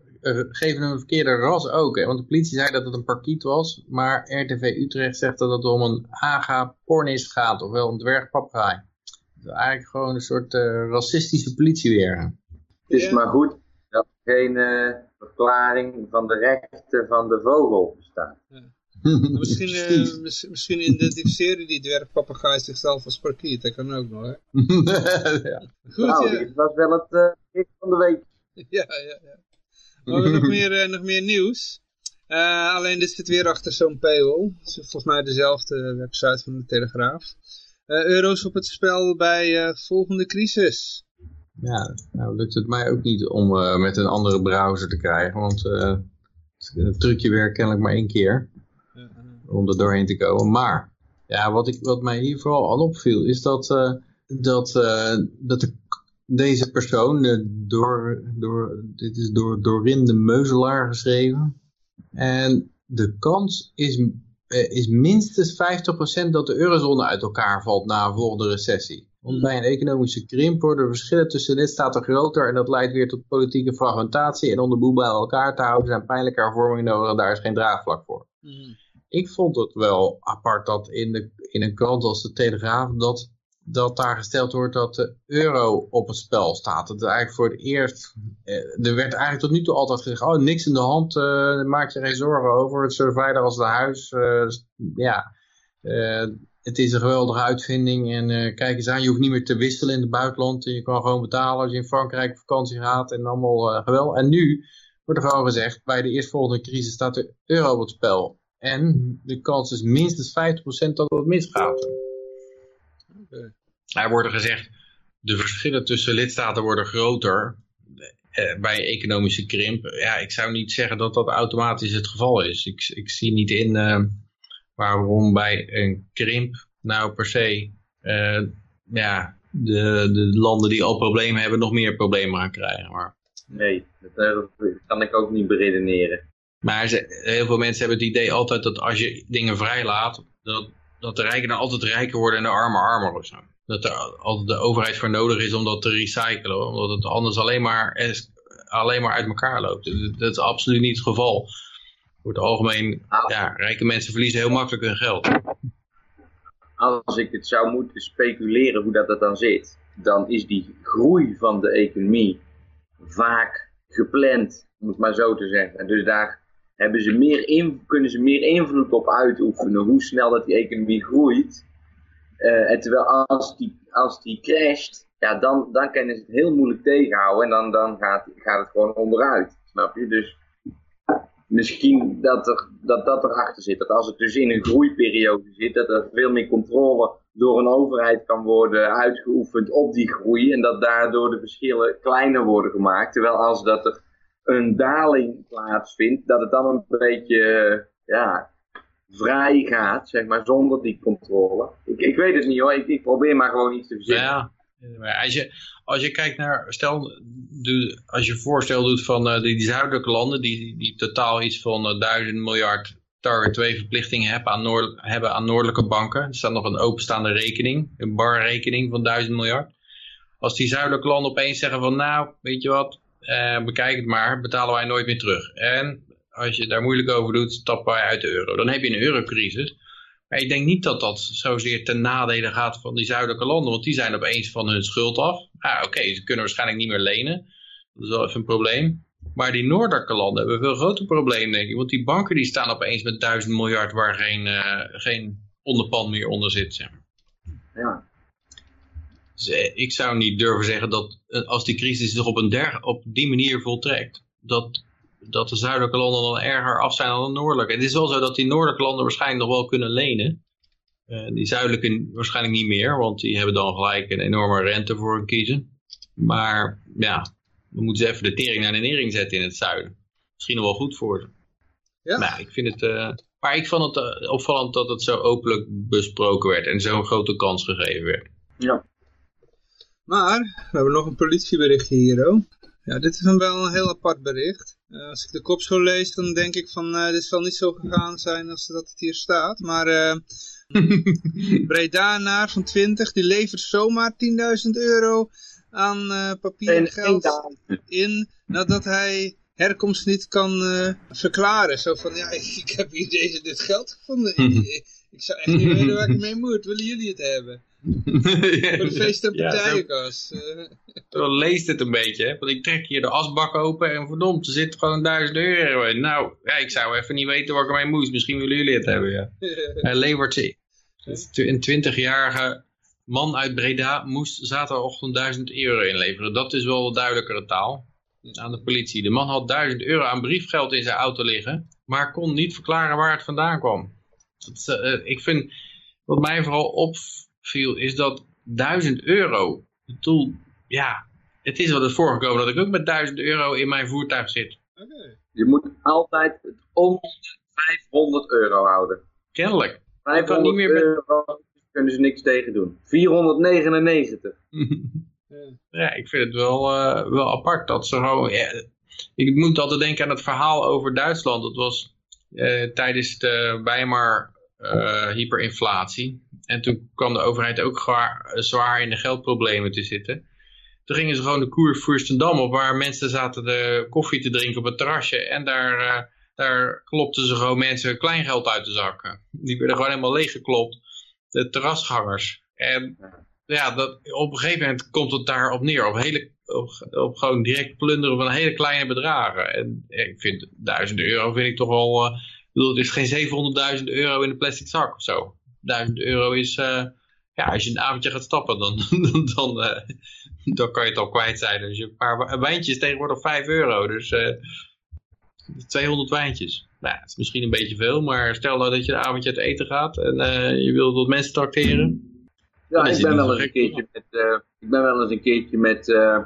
geven een verkeerde ras ook. Hè? Want de politie zei dat het een parkiet was, maar RTV Utrecht zegt dat het om een aga pornis gaat, ofwel een dwergpapegaai. Dat is eigenlijk gewoon een soort uh, racistische politie weer. Het is ja. maar goed dat er geen uh, verklaring van de rechten van de vogel bestaat. Ja. misschien, uh, mis, misschien identificeren die dwergpapegaai zichzelf als parkiet, dat kan ook nog. Hè? ja. Goed, nou, ja. dit was wel het uh, van de week. Ja, ja, ja. We hebben nog meer, uh, nog meer nieuws. Uh, alleen dit zit weer achter zo'n paywall. Volgens mij dezelfde website van de Telegraaf. Uh, euro's op het spel bij volgende crisis. Ja, nou lukt het mij ook niet om met een andere browser te krijgen. Want het trucje werkt kennelijk maar één keer. Om er doorheen te komen. Maar ja, wat, ik, wat mij hier vooral aan opviel is dat, dat, dat de deze persoon, door, door, dit is door Dorinde Meuzelaar geschreven. En de kans is, is minstens 50% dat de eurozone uit elkaar valt na een volgende recessie. Want bij een economische krimp worden verschillen tussen lidstaten groter en dat leidt weer tot politieke fragmentatie. En om de boel bij elkaar te houden zijn pijnlijke hervormingen nodig en daar is geen draagvlak voor. Mm. Ik vond het wel apart dat in, de, in een krant als de Telegraaf dat dat daar gesteld wordt dat de euro op het spel staat. Dat eigenlijk voor het eerst, eh, er werd eigenlijk tot nu toe altijd gezegd, oh niks in de hand, uh, maak je geen zorgen over, het is als het huis. Uh, ja, uh, het is een geweldige uitvinding en kijk eens aan, je hoeft niet meer te wisselen in het buitenland. Je kan gewoon betalen als je in Frankrijk vakantie gaat en allemaal geweldig. En nu wordt er gewoon gezegd, bij de eerstvolgende crisis staat de euro op het spel. En de kans is minstens 50% dat het misgaat. Okay. Er wordt gezegd, de verschillen tussen lidstaten worden groter eh, bij economische krimp. Ja, ik zou niet zeggen dat dat automatisch het geval is. Ik, ik zie niet in uh, waarom bij een krimp nou per se uh, ja, de, de landen die al problemen hebben nog meer problemen gaan krijgen. Maar... Nee, dat kan ik ook niet beredeneren. Maar ze, heel veel mensen hebben het idee altijd dat als je dingen vrijlaat, dat, dat de rijken dan altijd rijker worden en de armen armer of zo dat er altijd de overheid voor nodig is om dat te recyclen. Omdat het anders alleen maar, alleen maar uit elkaar loopt. Dat is absoluut niet het geval. Voor het algemeen, ja, rijke mensen verliezen heel makkelijk hun geld. Als ik het zou moeten speculeren hoe dat, dat dan zit, dan is die groei van de economie vaak gepland, om het maar zo te zeggen. En dus daar hebben ze meer in, kunnen ze meer invloed op uitoefenen, hoe snel dat die economie groeit. Uh, en terwijl als die, als die crasht, ja, dan, dan kunnen ze het heel moeilijk tegenhouden en dan, dan gaat, gaat het gewoon onderuit. Snap je? Dus misschien dat, er, dat dat erachter zit. Dat als het dus in een groeiperiode zit, dat er veel meer controle door een overheid kan worden uitgeoefend op die groei. En dat daardoor de verschillen kleiner worden gemaakt. Terwijl als dat er een daling plaatsvindt, dat het dan een beetje, ja, vrij gaat, zeg maar, zonder die controle. Ik, ik weet het niet hoor, ik, ik probeer maar gewoon iets te verzinnen. Ja, als je, als je kijkt naar, stel, als je voorstel doet van eh, die, zuidelijke landen, die, die totaal iets van eh, 1000 miljard target 2 verplichtingen hebben aan, noord, hebben aan noordelijke banken. Er staat nog een openstaande rekening, een barrekening van 1000 miljard. Als die zuidelijke landen opeens zeggen van nou, weet je wat, eh, bekijk het maar, betalen wij nooit meer terug. En als je daar moeilijk over doet, stappen wij uit de euro. Dan heb je een eurocrisis. Maar ik denk niet dat dat zozeer ten nadele gaat van die zuidelijke landen, want die zijn opeens van hun schuld af. Ah, Oké, ze kunnen waarschijnlijk niet meer lenen. Dat is wel even een probleem. Maar die noordelijke landen hebben een veel groter probleem, denk ik. Want die banken die staan opeens met duizend miljard waar geen, eh, geen onderpand meer onder zit. Zeg maar. Ja. Dus, eh, ik zou niet durven zeggen dat eh, als die crisis zich op, een der, op die manier voltrekt, dat, dat de zuidelijke landen dan erger af zijn dan de noordelijke. Het is wel zo dat die noordelijke landen waarschijnlijk nog wel kunnen lenen. Eh, die zuidelijke waarschijnlijk niet meer, want die hebben dan gelijk een enorme rente voor hun kiezen. Maar ja, dan moeten ze even de tering naar de nering zetten in het zuiden. Misschien nog wel goed voor ze. Ja. Nou, ik vind het... eh, maar ik vond het eh, opvallend dat het zo openlijk besproken werd en zo'n grote kans gegeven werd. Ja. Maar, we hebben nog een politieberichtje hier ook. Ja, dit is dan wel een heel apart bericht. Eh, als ik de kop zo lees, dan denk ik van, eh, dit zal niet zo gegaan zijn als dat het hier staat. Maar eh Bredanaar van 20, die levert zomaar 10.000 euro aan eh papieren En geld in, nadat hij herkomst niet kan eh, verklaren. Zo van, ja, ik heb hier deze, dit geld gevonden. ik, ik zou echt niet weten waar ik mee moet. Willen jullie het hebben? Voor de feest- en Ja, zo- partijenkas. Eh, Zo leest het een beetje, hè? want ik trek hier de asbak open en verdomd, er zit gewoon 1000 euro in. Nou, ja, ik zou even niet weten waar ik ermee moest. Misschien willen jullie het hebben, ja. Hij levert ze. Dus Een 20-jarige man uit Breda moest zaterdagochtend 1000 euro inleveren. Dat is wel duidelijkere taal aan de politie. De man had 1000 euro aan briefgeld in zijn auto liggen, maar kon niet verklaren waar het vandaan kwam. Dat, eh, ik vind, wat mij vooral opviel, is dat 1000 euro, ja, het is wel eens voorgekomen dat ik ook met 1000 euro in mijn voertuig zit. Oké. Je moet altijd het om de 500 euro houden. Kennelijk. 500 niet meer met- euro kunnen ze niks tegen doen. 499. Ja, ik vind het wel, eh, wel apart dat ze gewoon... ja, ik moet altijd denken aan het verhaal over Duitsland. Dat was eh, tijdens de Weimar eh, hyperinflatie. En toen kwam de overheid ook zwaar, in de geldproblemen te zitten. Toen gingen ze gewoon de koer Furstendam op, waar mensen zaten de koffie te drinken op het terrasje. En daar, eh, daar klopten ze gewoon mensen kleingeld uit de zakken. Die werden gewoon helemaal leeggeklopt. De terrasgangers. En ja, dat, op een gegeven moment komt het daarop neer. Op, hele, op, gewoon direct plunderen van hele kleine bedragen. En ik vind 1000 euro vind ik toch wel... eh, ik bedoel, het is geen 700.000 euro in een plastic zak of zo. 1000 euro is... eh, ja, als je een avondje gaat stappen, dan, dan, dan, eh, dan kan je het al kwijt zijn. Dus je een paar wijntjes tegenwoordig 5 euro. Dus eh 200 wijntjes. Nou, dat is misschien een beetje veel. Maar stel nou dat je een avondje uit eten gaat en eh, je wilt wat mensen tracteren. Ja, ik het ben wel eens een keertje met, eh, ik ben wel eens een keertje met, eh,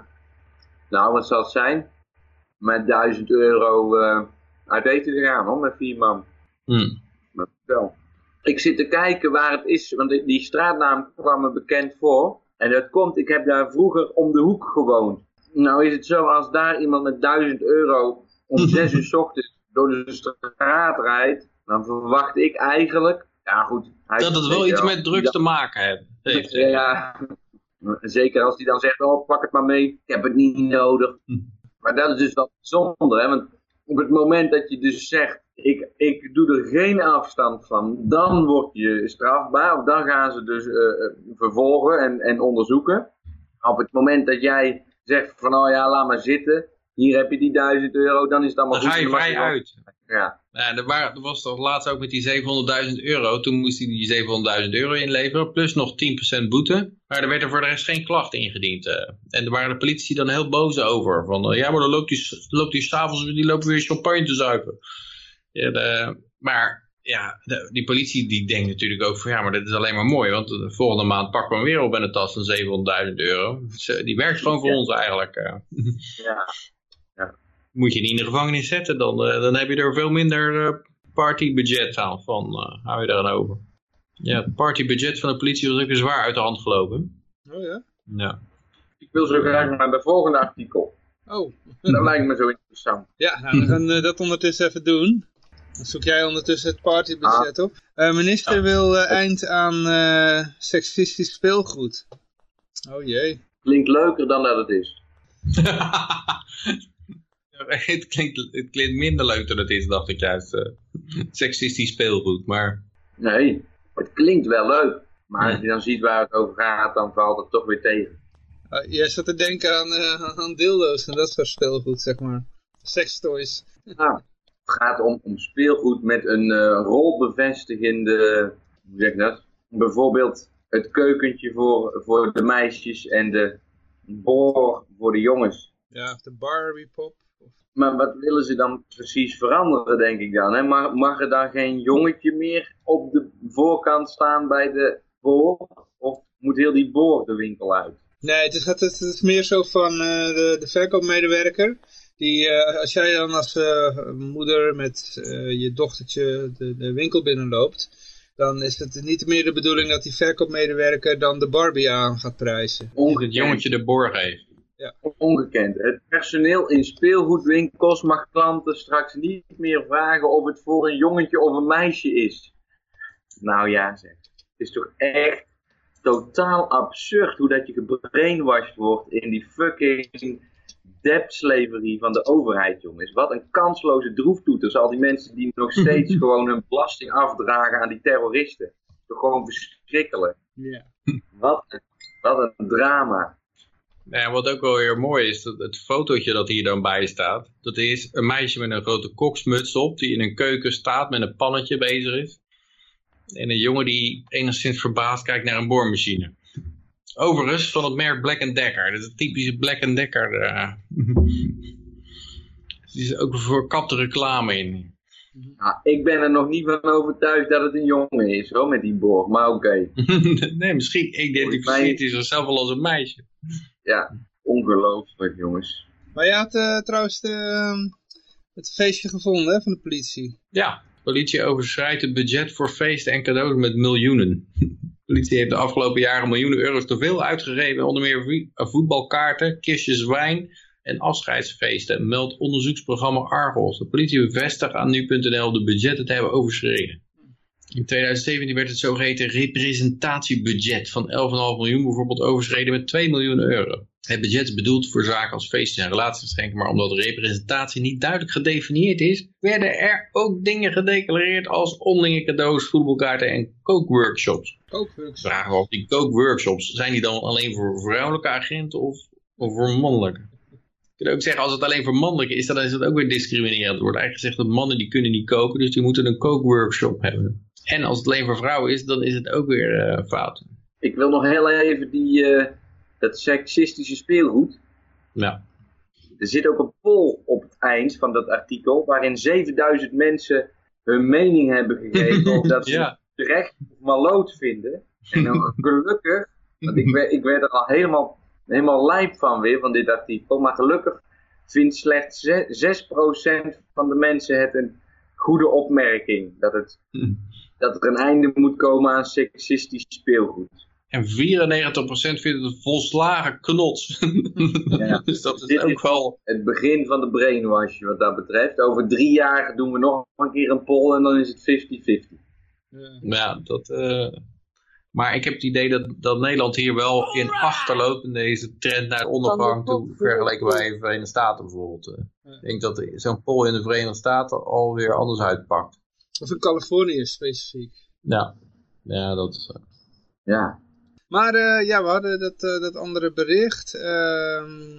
nou wat zal het zijn, met 1000 euro eh, uit eten gegaan hoor, met vier man. Hm. Maar wel. Ik zit te kijken waar het is, want die, die straatnaam kwam me bekend voor. En dat komt, ik heb daar vroeger om de hoek gewoond. Nou is het zo, als daar iemand met 1000 euro om 6 uur 's ochtends door de straat rijdt, dan verwacht ik eigenlijk, ja goed. hij- Dat het wel iets met drugs te maken heeft. heeft. ja, ja. Zeker als hij dan zegt, oh pak het maar mee, ik heb het niet nodig. Hm. Maar dat is dus wel bijzonder, hè? want op het moment dat je dus zegt, ik, ik doe er geen afstand van, dan word je strafbaar, of dan gaan ze dus eh, eh, vervolgen en, en onderzoeken. Op het moment dat jij zegt van, oh ja, laat maar zitten, hier heb je die 1000 euro, dan is het allemaal Dan goed. ga je dan vrij uit. Ja, Ja, er, waren, er was toch laatst ook met die 700.000 euro. Toen moest hij die 700.000 euro inleveren. Plus nog 10% boete. Maar er werd er voor de rest geen klacht ingediend. eh. En daar waren de politici dan heel boos over. Van, ja, maar dan loopt hij, loopt hij s'avonds die loopt weer champagne te zuipen. Ja, de, maar ja, de- die politie die denkt natuurlijk ook van ja, maar dit is alleen maar mooi. Want de volgende maand pakken we hem weer op in de tas van 700.000 euro. Dus, eh, die werkt gewoon voor Ja. ons eigenlijk. eh. ja. Moet je niet in de gevangenis zetten, dan, eh, dan heb je er veel minder eh, partybudget aan van, uh, hou je daar aan over? Ja, het partybudget van de politie was ook weer zwaar uit de hand gelopen. Oh ja? Ja. Ik wil zo graag naar het volgende artikel. Oh. Dat lijkt me zo interessant. Ja, nou, we gaan uh, dat ondertussen even doen. Zoek jij ondertussen het partybudget op. Uh, minister ja. wil uh, eind aan seksistisch speelgoed. Oh jee. Klinkt leuker dan dat het is. het, klinkt, het klinkt minder leuk dan het is, dacht ik juist. seksistisch speelgoed, maar... Nee, het klinkt wel leuk. Maar als je dan ziet waar het over gaat, dan valt het toch weer tegen. Uh, jij zat te denken aan, uh, aan dildo's en dat soort speelgoed, zeg maar. Sextoys. Ja, het gaat om, om speelgoed met een uh, rolbevestigende, hoe zeg ik dat? Bijvoorbeeld het keukentje voor, voor de meisjes en de boor voor de jongens. Ja, de Barbie pop. Maar wat willen ze dan precies veranderen, denk ik dan? Hè? Mag, mag er dan geen jongetje meer op de voorkant staan bij de boor? Of moet heel die boor de winkel uit? Nee, het is, het is meer zo van uh, de, de verkoopmedewerker. Die, uh, als jij dan als uh, moeder met je dochtertje de, de, winkel binnenloopt, dan is het niet meer de bedoeling dat die verkoopmedewerker dan de Barbie aan gaat prijzen. Ongekend. Het jongetje de borg heeft. Ja. Ongekend. Het personeel in speelgoedwinkels mag klanten straks niet meer vragen of het voor een jongetje of een meisje is. Nou ja, zeg. Het is toch echt totaal absurd hoe dat je gebrainwashed wordt in die fucking debt slavery van de overheid, jongens. Wat een kansloze droeftoeters. Al die mensen die nog steeds gewoon hun belasting afdragen aan die terroristen. Toch gewoon verschrikkelijk. Ja. Wat, een, wat een drama. Ja, wat ook wel weer mooi is, dat het fotootje dat hier dan bij staat, dat is een meisje met een grote koksmuts op, die in een keuken staat met een pannetje bezig is. En een jongen die enigszins verbaasd kijkt naar een boormachine. Overigens van het merk Black Decker. Dat is een typische Black Decker. Uh. die is ook voor kapte reclame in. Nou, ik ben er nog niet van overtuigd dat het een jongen is, hoor, met die boor. Maar oké. Okay. nee, misschien identificeert hij zichzelf wel als een meisje. Ja, ongelooflijk, jongens. Maar je had uh, trouwens de, het feestje gevonden hè, van de politie. Ja, politie overschrijdt het budget voor feesten en cadeaus met miljoenen. Politie heeft de afgelopen jaren miljoenen euro's te veel uitgegeven. Onder meer voetbalkaarten, kistjes wijn en afscheidsfeesten. Meldt onderzoeksprogramma Argos. De politie bevestigt aan nu.nl de budgetten te hebben overschreden. In 2017 werd het zogeheten representatiebudget van 11,5 miljoen bijvoorbeeld overschreden met 2 miljoen euro. Het budget is bedoeld voor zaken als feesten en relatiegeschenken, maar omdat de representatie niet duidelijk gedefinieerd is, werden er ook dingen gedeclareerd als onderlinge cadeaus, voetbalkaarten en kookworkshops. Kookworkshops? Vragen we of die kookworkshops, zijn die dan alleen voor vrouwelijke agenten of, of voor mannelijke? Je kunt ook zeggen, als het alleen voor mannelijke is, dan is het ook weer discriminerend. Er wordt eigenlijk gezegd dat mannen die kunnen niet koken, dus die moeten een kookworkshop hebben. En als het alleen voor vrouwen is, dan is het ook weer uh, fout. Ik wil nog heel even die, uh, dat seksistische speelgoed. Ja. Er zit ook een poll op het eind van dat artikel, waarin 7000 mensen hun mening hebben gegeven of dat ze ja. het terecht of maloot vinden. En dan gelukkig, want ik werd, ik werd er al helemaal, helemaal lijp van weer, van dit artikel, maar gelukkig vindt slechts 6% van de mensen het een goede opmerking. Dat, het, dat er een einde moet komen aan seksistisch speelgoed. En 94% vindt het een volslagen knots. Ja. dus dat is Dit ook is wel... het begin van de brainwash wat dat betreft. Over drie jaar doen we nog een keer een poll en dan is het 50-50. Ja. Ja, dat... eh, Maar ik heb het idee dat, dat Nederland hier wel in achterloopt in deze trend naar ondergang toe, vergeleken bij de Verenigde Staten bijvoorbeeld. eh. Ik denk dat zo'n poll in de Verenigde Staten alweer anders uitpakt. Of in Californië specifiek. Ja, ja dat is... Ja. Maar eh, ja, we hadden dat, eh, dat andere bericht. Ehm,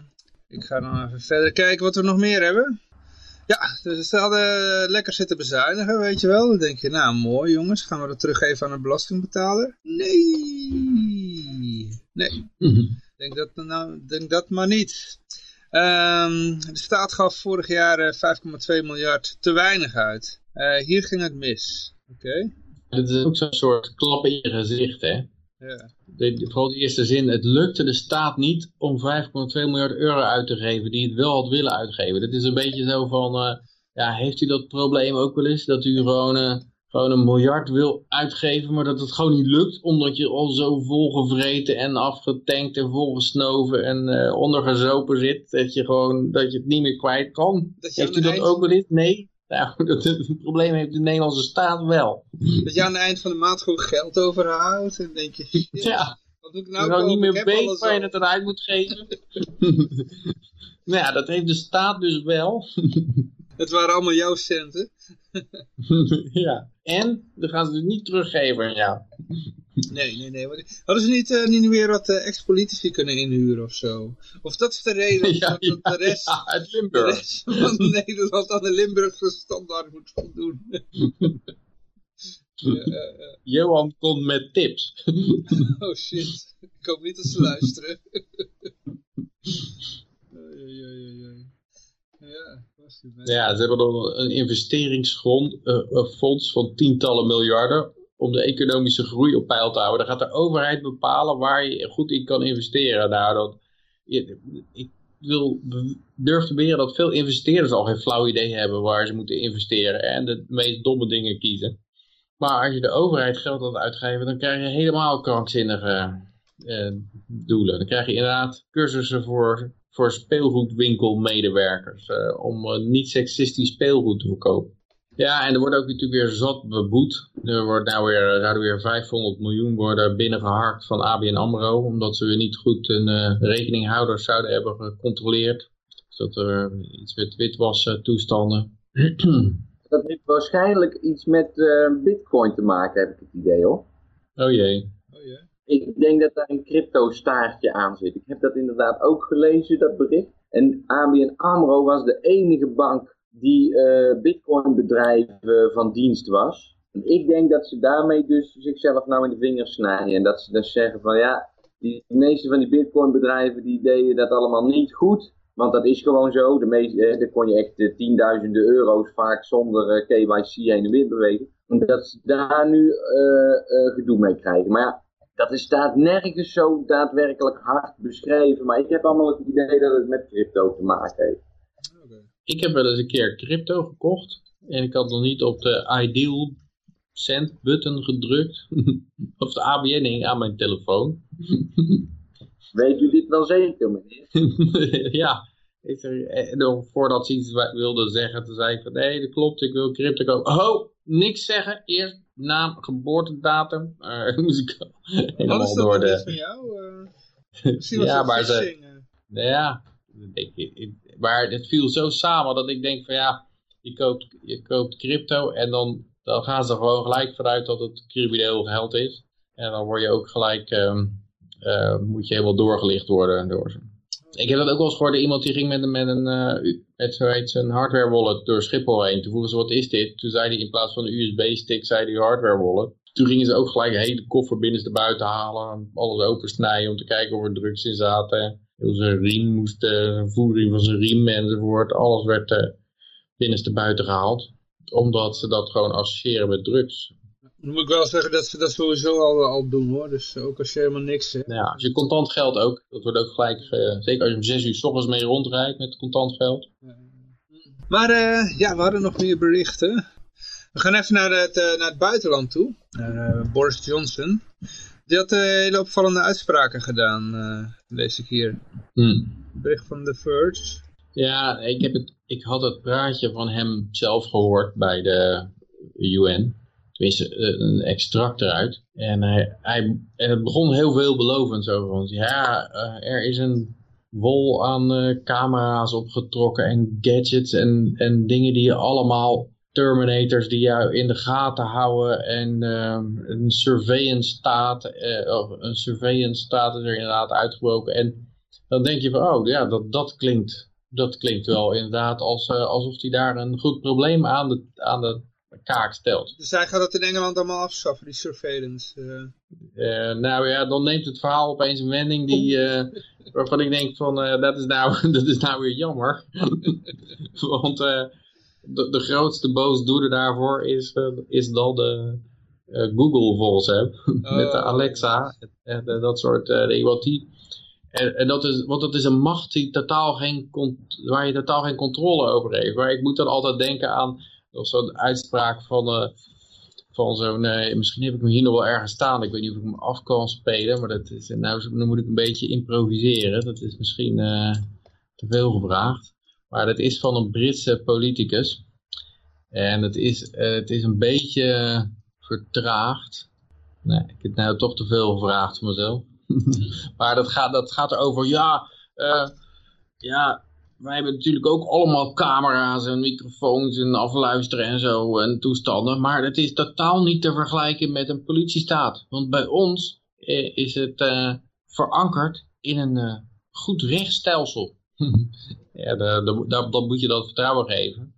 ik ga nog even verder kijken wat we nog meer hebben. Ja, dus ze hadden lekker zitten bezuinigen, weet je wel. Dan denk je, nou mooi jongens, gaan we dat teruggeven aan de belastingbetaler? Nee, nee, denk dat, nou, denk dat maar niet. Ehm, de staat gaf vorig jaar eh, 5,2 miljard te weinig uit. Eh, hier ging het mis. Oké, Het is ook zo'n soort klap in je gezicht, hè. Ja. De, de- vooral de eerste zin, het lukte de staat niet om 5,2 miljard euro uit te geven die het wel had willen uitgeven. Dat is een beetje zo van, eh, ja, heeft u dat probleem ook wel eens? Dat u gewoon, eh, gewoon een miljard wil uitgeven, maar dat het gewoon niet lukt, omdat je al zo volgevreten en afgetankt en volgesnoven en eh, ondergezopen zit, dat je gewoon, dat je het niet meer kwijt kan. Heeft u dat eind- ook wel eens? Nee. Nou, dat, het probleem heeft de Nederlandse staat wel. Dat je aan het eind van de maand gewoon geld overhoudt. En denk je, shit, Ja. wat moet ik Nou, nou nou niet kopen? Ik meer weet waar je het aan uit moet geven. nou ja, dat heeft de staat dus wel. Het waren allemaal jouw centen. ja. En dan gaan ze dus niet teruggeven aan jou. Nee, nee, nee. Hadden ze niet, eh, niet meer wat eh, ex-politici kunnen inhuren of zo? Of dat is de reden Ja, dat, ja, de rest... ja, uit De Limburg. rest van Nederland aan de Limburgse standaard moet voldoen. Ja, ja. Johan komt met tips. Oh shit, ik hoop niet dat ze luisteren. Ja, ja, ze hebben dan een investeringsfonds fonds van tientallen miljarden om de economische groei op peil te houden. Dan gaat de overheid bepalen waar je goed in kan investeren. Nou, ik wil, durf te beweren dat veel investeerders al geen flauw idee hebben waar ze moeten investeren en de meest domme dingen kiezen. Maar als je de overheid geld het uitgeven, dan krijg je helemaal krankzinnige eh, doelen. Dan krijg je inderdaad cursussen voor, voor speelgoedwinkelmedewerkers. eh, om eh, niet seksistisch speelgoed te verkopen. Ja, en er wordt ook natuurlijk weer zat beboet. Er wordt nou weer, er zouden weer 500 miljoen worden binnengeharkt van ABN AMRO. Omdat ze weer niet goed hun eh, rekeninghouders zouden hebben gecontroleerd. Dus dat er iets met witwassen toestanden. Dat heeft waarschijnlijk iets met eh, bitcoin te maken, heb ik het idee hoor. oh jee. Oh ja. Ik denk dat daar een crypto staartje aan zit. Ik heb dat inderdaad ook gelezen, dat bericht. En ABN AMRO was de enige bank die eh bitcoin bedrijven van dienst was. En ik denk dat ze daarmee dus zichzelf nou in de vingers snijden. En dat ze dus zeggen van ja, die meeste van die bitcoin bedrijven die deden dat allemaal niet goed. Want dat is gewoon zo. De meeste, eh, daar kon je echt eh, tienduizenden euro's vaak zonder KYC heen en weer bewegen. En dat ze daar nu gedoe mee krijgen. Maar ja, dat is, staat nergens zo daadwerkelijk hard beschreven. Maar ik heb allemaal het idee dat het met crypto te maken heeft. Ik heb wel eens een keer crypto gekocht. En ik had nog niet op de ideal cent button gedrukt. of de ABN aan mijn telefoon. Weet u dit wel zeker, meneer? ja. Ik zeg, en dan voordat ze iets wilde zeggen, toen zei ik van nee, dat klopt, ik wil crypto kopen. Oh, niks zeggen. Eerst naam, geboortedatum. Eh, moest ik Wat helemaal is dat door de... van jou? eh? misschien was ja, het maar ze, eh. Ja, ik- ik- maar het viel zo samen dat ik denk van ja, je koopt, je koopt crypto en dan, dan gaan ze gewoon gelijk vanuit dat het crimineel geld is. En dan word je ook gelijk, ehm, eh, moet je helemaal doorgelicht worden door ze. Ik heb dat ook wel eens gehoord, iemand die ging met een, met een, eh, met zo een hardware wallet door Schiphol heen. Toen vroegen ze wat is dit? Toen zei hij in plaats van een USB-stick, zei hij hardware wallet. Toen gingen ze ook gelijk een hele koffer binnenstebuiten halen, alles opensnijden om te kijken of er drugs in zaten. Heel zijn riem moest, eh, voering van zijn riem enzovoort. Alles werd eh binnenstebuiten gehaald. Omdat ze dat gewoon associëren met drugs. Dan moet ik wel zeggen dat ze dat sowieso al, al doen hoor. Dus ook als je helemaal niks hebt. Nou ja, als je contant geld ook, dat wordt ook gelijk, eh, zeker als je om zes uur s ochtends mee rondrijdt met contant geld. Maar eh, ja, we hadden nog meer berichten. We gaan even naar het, eh, naar het buitenland toe. Eh, Boris Johnson. Die had eh, hele opvallende uitspraken gedaan, eh, lees ik hier. Hm. Bericht van The Verge. Ja, ik, heb het, ik had het praatje van hem zelf gehoord bij de UN. Tenminste, eh, een extract eruit. En, hij, hij, en het begon heel veelbelovend zo van, ja, eh, er is een wol aan eh, camera's opgetrokken en gadgets en, en dingen die je allemaal, terminators die jou in de gaten houden en ehm, een surveillance staat, eh, of een surveillance staat is er inderdaad uitgebroken. En dan denk je van, oh ja, dat, dat klinkt dat klinkt wel inderdaad als, eh, alsof hij daar een goed probleem aan de, aan de kaak stelt. Dus hij gaat dat in Engeland allemaal afschaffen, die surveillance. Eh, nou ja, dan neemt het verhaal opeens een wending die, waarvan ik denk van, dat, is nou, dat is nou weer jammer. Want de, de grootste boosdoener daarvoor is, eh, is dan de eh, Google volgens hem. Met de Oh. Alexa en eh, dat soort dingen. Want die, En, en dat is, want dat is een macht die totaal geen, waar je totaal geen controle over heeft. Maar ik moet dan altijd denken aan zo'n uitspraak van, uh, van zo'n, uh, misschien heb ik hem hier nog wel ergens staan. Ik weet niet of ik hem af kan spelen, maar dat is, nou, nu moet ik een beetje improviseren. Dat is misschien uh, te veel gevraagd. Maar dat is van een Britse politicus. En het is, het is een beetje vertraagd. Nee, ik heb nou toch te veel gevraagd voor mezelf. maar dat gaat, dat gaat erover, ja, uh, ja, wij hebben natuurlijk ook allemaal camera's en microfoons en afluisteren en zo en toestanden. Maar het is totaal niet te vergelijken met een politiestaat. Want bij ons eh, is het uh, verankerd in een uh, goed rechtsstelsel. ja, dat moet je dat vertrouwen geven.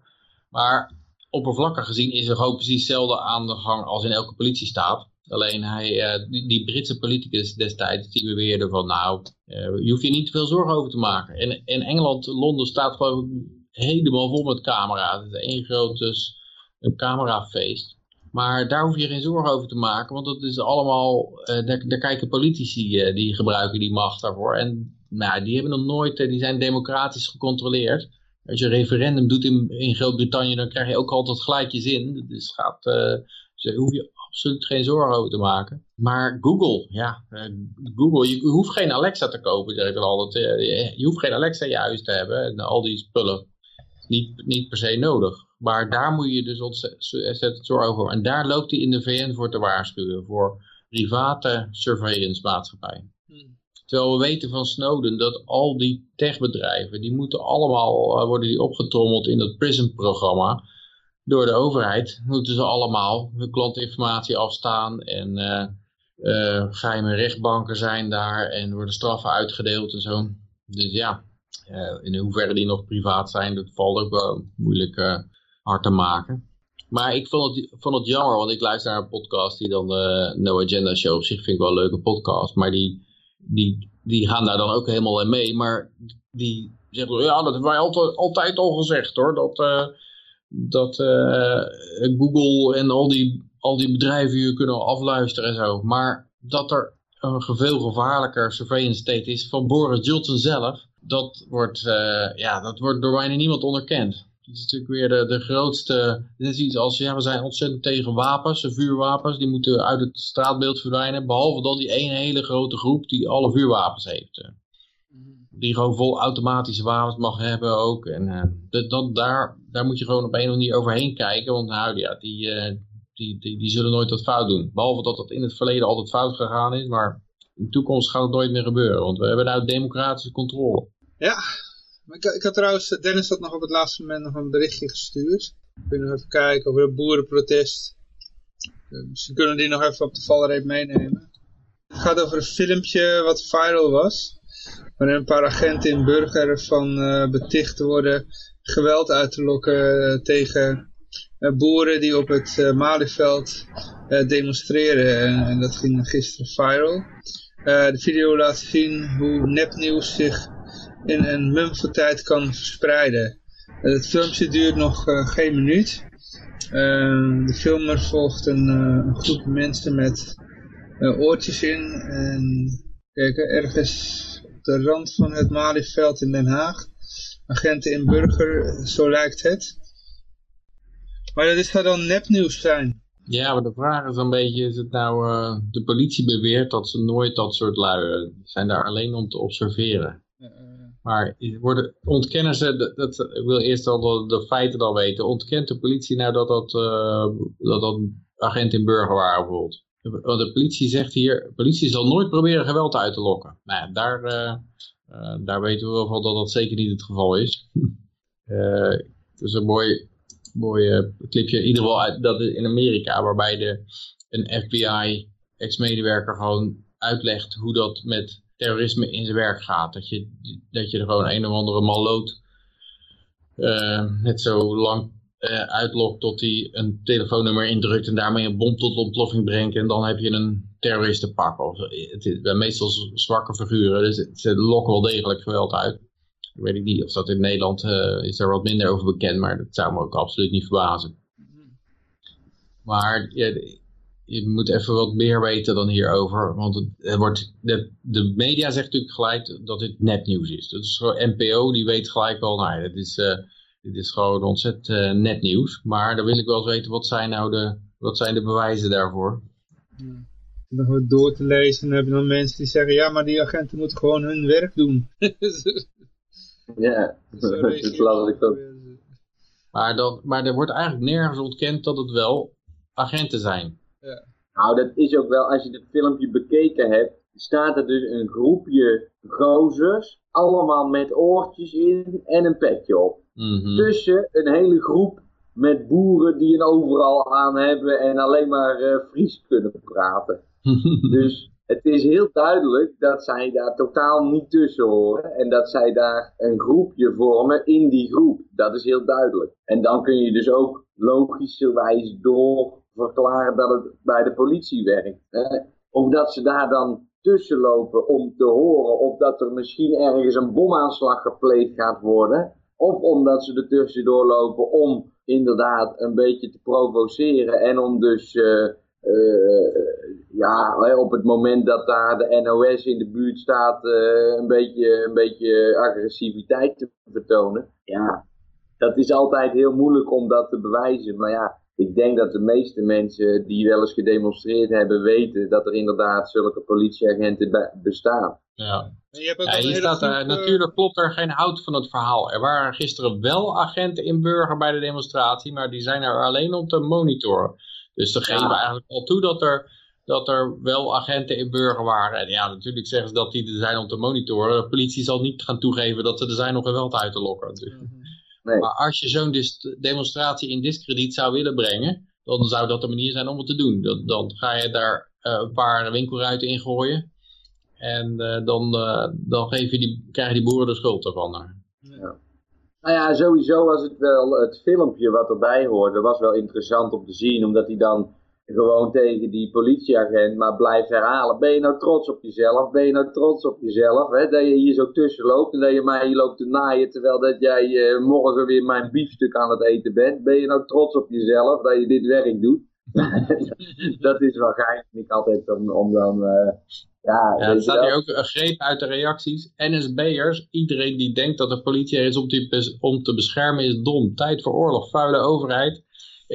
Maar oppervlakkig gezien is er gewoon precies hetzelfde aan de gang als in elke politiestaat. Alleen hij, uh, die, Britse politicus destijds, die beweerde van nou, uh, je hoeft je niet veel zorgen over te maken. En in Engeland, Londen staat gewoon helemaal vol met camera's. Het is één groot dus, een camerafeest. Maar daar hoef je geen zorgen over te maken, want dat is allemaal, uh, daar, daar, kijken politici, die gebruiken die macht daarvoor. En nou, die hebben nog nooit, die zijn democratisch gecontroleerd. Als je een referendum doet in, in Groot-Brittannië, dan krijg je ook altijd gelijk je zin. Dus gaat, ze hoef je absoluut geen zorgen over te maken. Maar Google, ja, uh, Google, je, hoeft geen Alexa te kopen, zeg ik altijd. Uh, je hoeft geen Alexa in je huis te hebben en al die spullen. Niet, niet per se nodig. Maar daar moet je dus ontzettend zorgen over. En daar loopt hij in de VN voor te waarschuwen, voor private surveillance maatschappij. Terwijl we weten van Snowden dat al die techbedrijven, die moeten allemaal, uh, worden die opgetrommeld in dat PRISM-programma door de overheid moeten ze allemaal hun klantinformatie afstaan en uh, uh, geheime rechtbanken zijn daar en worden straffen uitgedeeld en zo. Dus ja, in hoeverre die nog privaat zijn, dat valt ook wel moeilijk hard te maken. Maar ik vond het, vond het jammer, want ik luister naar een podcast die dan de No Agenda Show, op zich vind ik wel een leuke podcast, maar die, die, die gaan daar dan ook helemaal in mee. Maar die zeggen, ja, dat hebben wij altijd, altijd al gezegd hoor, dat dat uh, Google en al die, al die bedrijven je kunnen afluisteren en zo. Maar dat er een veel gevaarlijker surveillance state is van Boris Johnson zelf, dat wordt, uh, ja, dat wordt door bijna niemand onderkend. Dat is natuurlijk weer de, de grootste, dit is iets als, ja, we zijn ontzettend tegen wapens, vuurwapens, die moeten uit het straatbeeld verdwijnen, behalve dan die ene hele grote groep die alle vuurwapens heeft die gewoon vol automatische wapens mag hebben ook. En uh, dat, dat, daar, daar moet je gewoon op een of andere manier overheen kijken. Want nou ja, die, uh, die, die, die zullen nooit wat fout doen. Behalve dat dat in het verleden altijd fout gegaan is. Maar in de toekomst gaat het nooit meer gebeuren. Want we hebben nou democratische controle. Ja, ik, ik had trouwens, Dennis had nog op het laatste moment nog een berichtje gestuurd. We nog even kijken over het boerenprotest. Ze kunnen die nog even op de valreep meenemen. Het gaat over een filmpje wat viral was waarin een paar agenten in burger van uh, beticht worden geweld uit te lokken uh, tegen uh, boeren die op het uh, Malieveld demonstreren. En, en, dat ging gisteren viral. de video laat zien hoe nepnieuws zich in een mum van tijd kan verspreiden. het filmpje duurt nog geen minuut. de filmer volgt een, een groep mensen met oortjes in. En kijken, ergens de rand van het Malieveld in Den Haag. Agenten in Burger, zo lijkt het. Maar dat zou dan nepnieuws zijn. Ja, maar de vraag is een beetje, is het nou, uh, de politie beweert dat ze nooit dat soort lui zijn daar alleen om te observeren. Uh, maar worden, ontkennen ze, dat, ik wil eerst al de, feiten dan weten, ontkent de politie nou dat dat, uh, dat, dat in burger waren bijvoorbeeld? De politie zegt hier, politie zal nooit proberen geweld uit te lokken. Nou, daar, uh, uh, daar weten we wel van dat dat zeker niet het geval is. het is een mooi, mooi clipje, in ieder geval uit, dat in Amerika, waarbij de, een FBI ex-medewerker gewoon uitlegt hoe dat met terrorisme in zijn werk gaat. Dat je, dat je er gewoon een of andere malloot net zo lang uh, uitlokt tot hij een telefoonnummer indrukt en daarmee een bom tot ontploffing brengt en dan heb je een terroristenpak. Of, het is meestal zwakke figuren, dus ze lokken wel degelijk geweld uit. Ik weet ik niet of dat in Nederland uh, is er wat minder over bekend, maar dat zou me ook absoluut niet verbazen. Maar ja, je moet even wat meer weten dan hierover. Want het, er wordt, de, de media zegt natuurlijk gelijk dat dit nepnieuws is. Dat is gewoon NPO, die weet gelijk al, nou, dit is, uh, dit is gewoon ontzettend uh, netnieuws. Maar dan wil ik wel eens weten, wat zijn nou de, wat zijn de bewijzen daarvoor? Ja. Dan gewoon door te lezen, dan heb je dan mensen die zeggen, ja, maar die agenten moeten gewoon hun werk doen. ja, dat las ik ook. Maar, dan, maar er wordt eigenlijk nergens ontkend dat het wel agenten zijn. Ja. Nou, dat is ook wel, als je het filmpje bekeken hebt, staat er dus een groepje gozers, allemaal met oortjes in en een petje op. Mhm. Tussen een hele groep met boeren die een overal aan hebben en alleen maar uh, Fries kunnen praten. dus het is heel duidelijk dat zij daar totaal niet tussen horen en dat zij daar een groepje vormen in die groep. Dat is heel duidelijk. En dan kun je dus ook logischerwijs door verklaren dat het bij de politie werkt. Hè? Of dat ze daar dan tussen lopen om te horen of dat er misschien ergens een bomaanslag gepleegd gaat worden. Of omdat ze er tussendoor lopen om inderdaad een beetje te provoceren en om dus uh, uh, ja, op het moment dat daar de NOS in de buurt staat uh, een, beetje, een beetje agressiviteit te vertonen. Ja, dat is altijd heel moeilijk om dat te bewijzen. Maar ja, ik denk dat de meeste mensen die wel eens gedemonstreerd hebben weten dat er inderdaad zulke politieagenten bestaan. Ja. Je hebt ja, hier staat, uh, natuurlijk klopt er geen hout van het verhaal. Er waren gisteren wel agenten in Burger bij de demonstratie, maar die zijn er alleen om te monitoren. Dus ze geven eigenlijk al toe dat er, dat er wel agenten in Burger waren. En ja, natuurlijk zeggen ze dat die er zijn om te monitoren. De politie zal niet gaan toegeven dat ze er zijn om geweld uit te lokken. Natuurlijk. Nee. Maar als je zo'n demonstratie in discrediet zou willen brengen, dan zou dat de manier zijn om het te doen. Dan, dan ga je daar uh, een paar winkelruiten in gooien. En uh, dan, uh, dan geef je die, krijgen die boeren de schuld ervan. Ja. Nou ja, sowieso was het wel het filmpje wat erbij hoorde, was wel interessant om te zien, omdat hij dan gewoon tegen die politieagent maar blijft herhalen. Ben je nou trots op jezelf? Ben je nou trots op jezelf? Hè? Dat je hier zo tussen loopt en dat je mij hier loopt te naaien terwijl dat jij uh, morgen weer mijn biefstuk aan het eten bent. Ben je nou trots op jezelf dat je dit werk doet? dat is wel geinig altijd om, om dan... Uh, ja, ja er staat hier ook een greep uit de reacties. NSB'ers, iedereen die denkt dat de politie er is om te, om te beschermen is dom. Tijd voor oorlog, vuile overheid.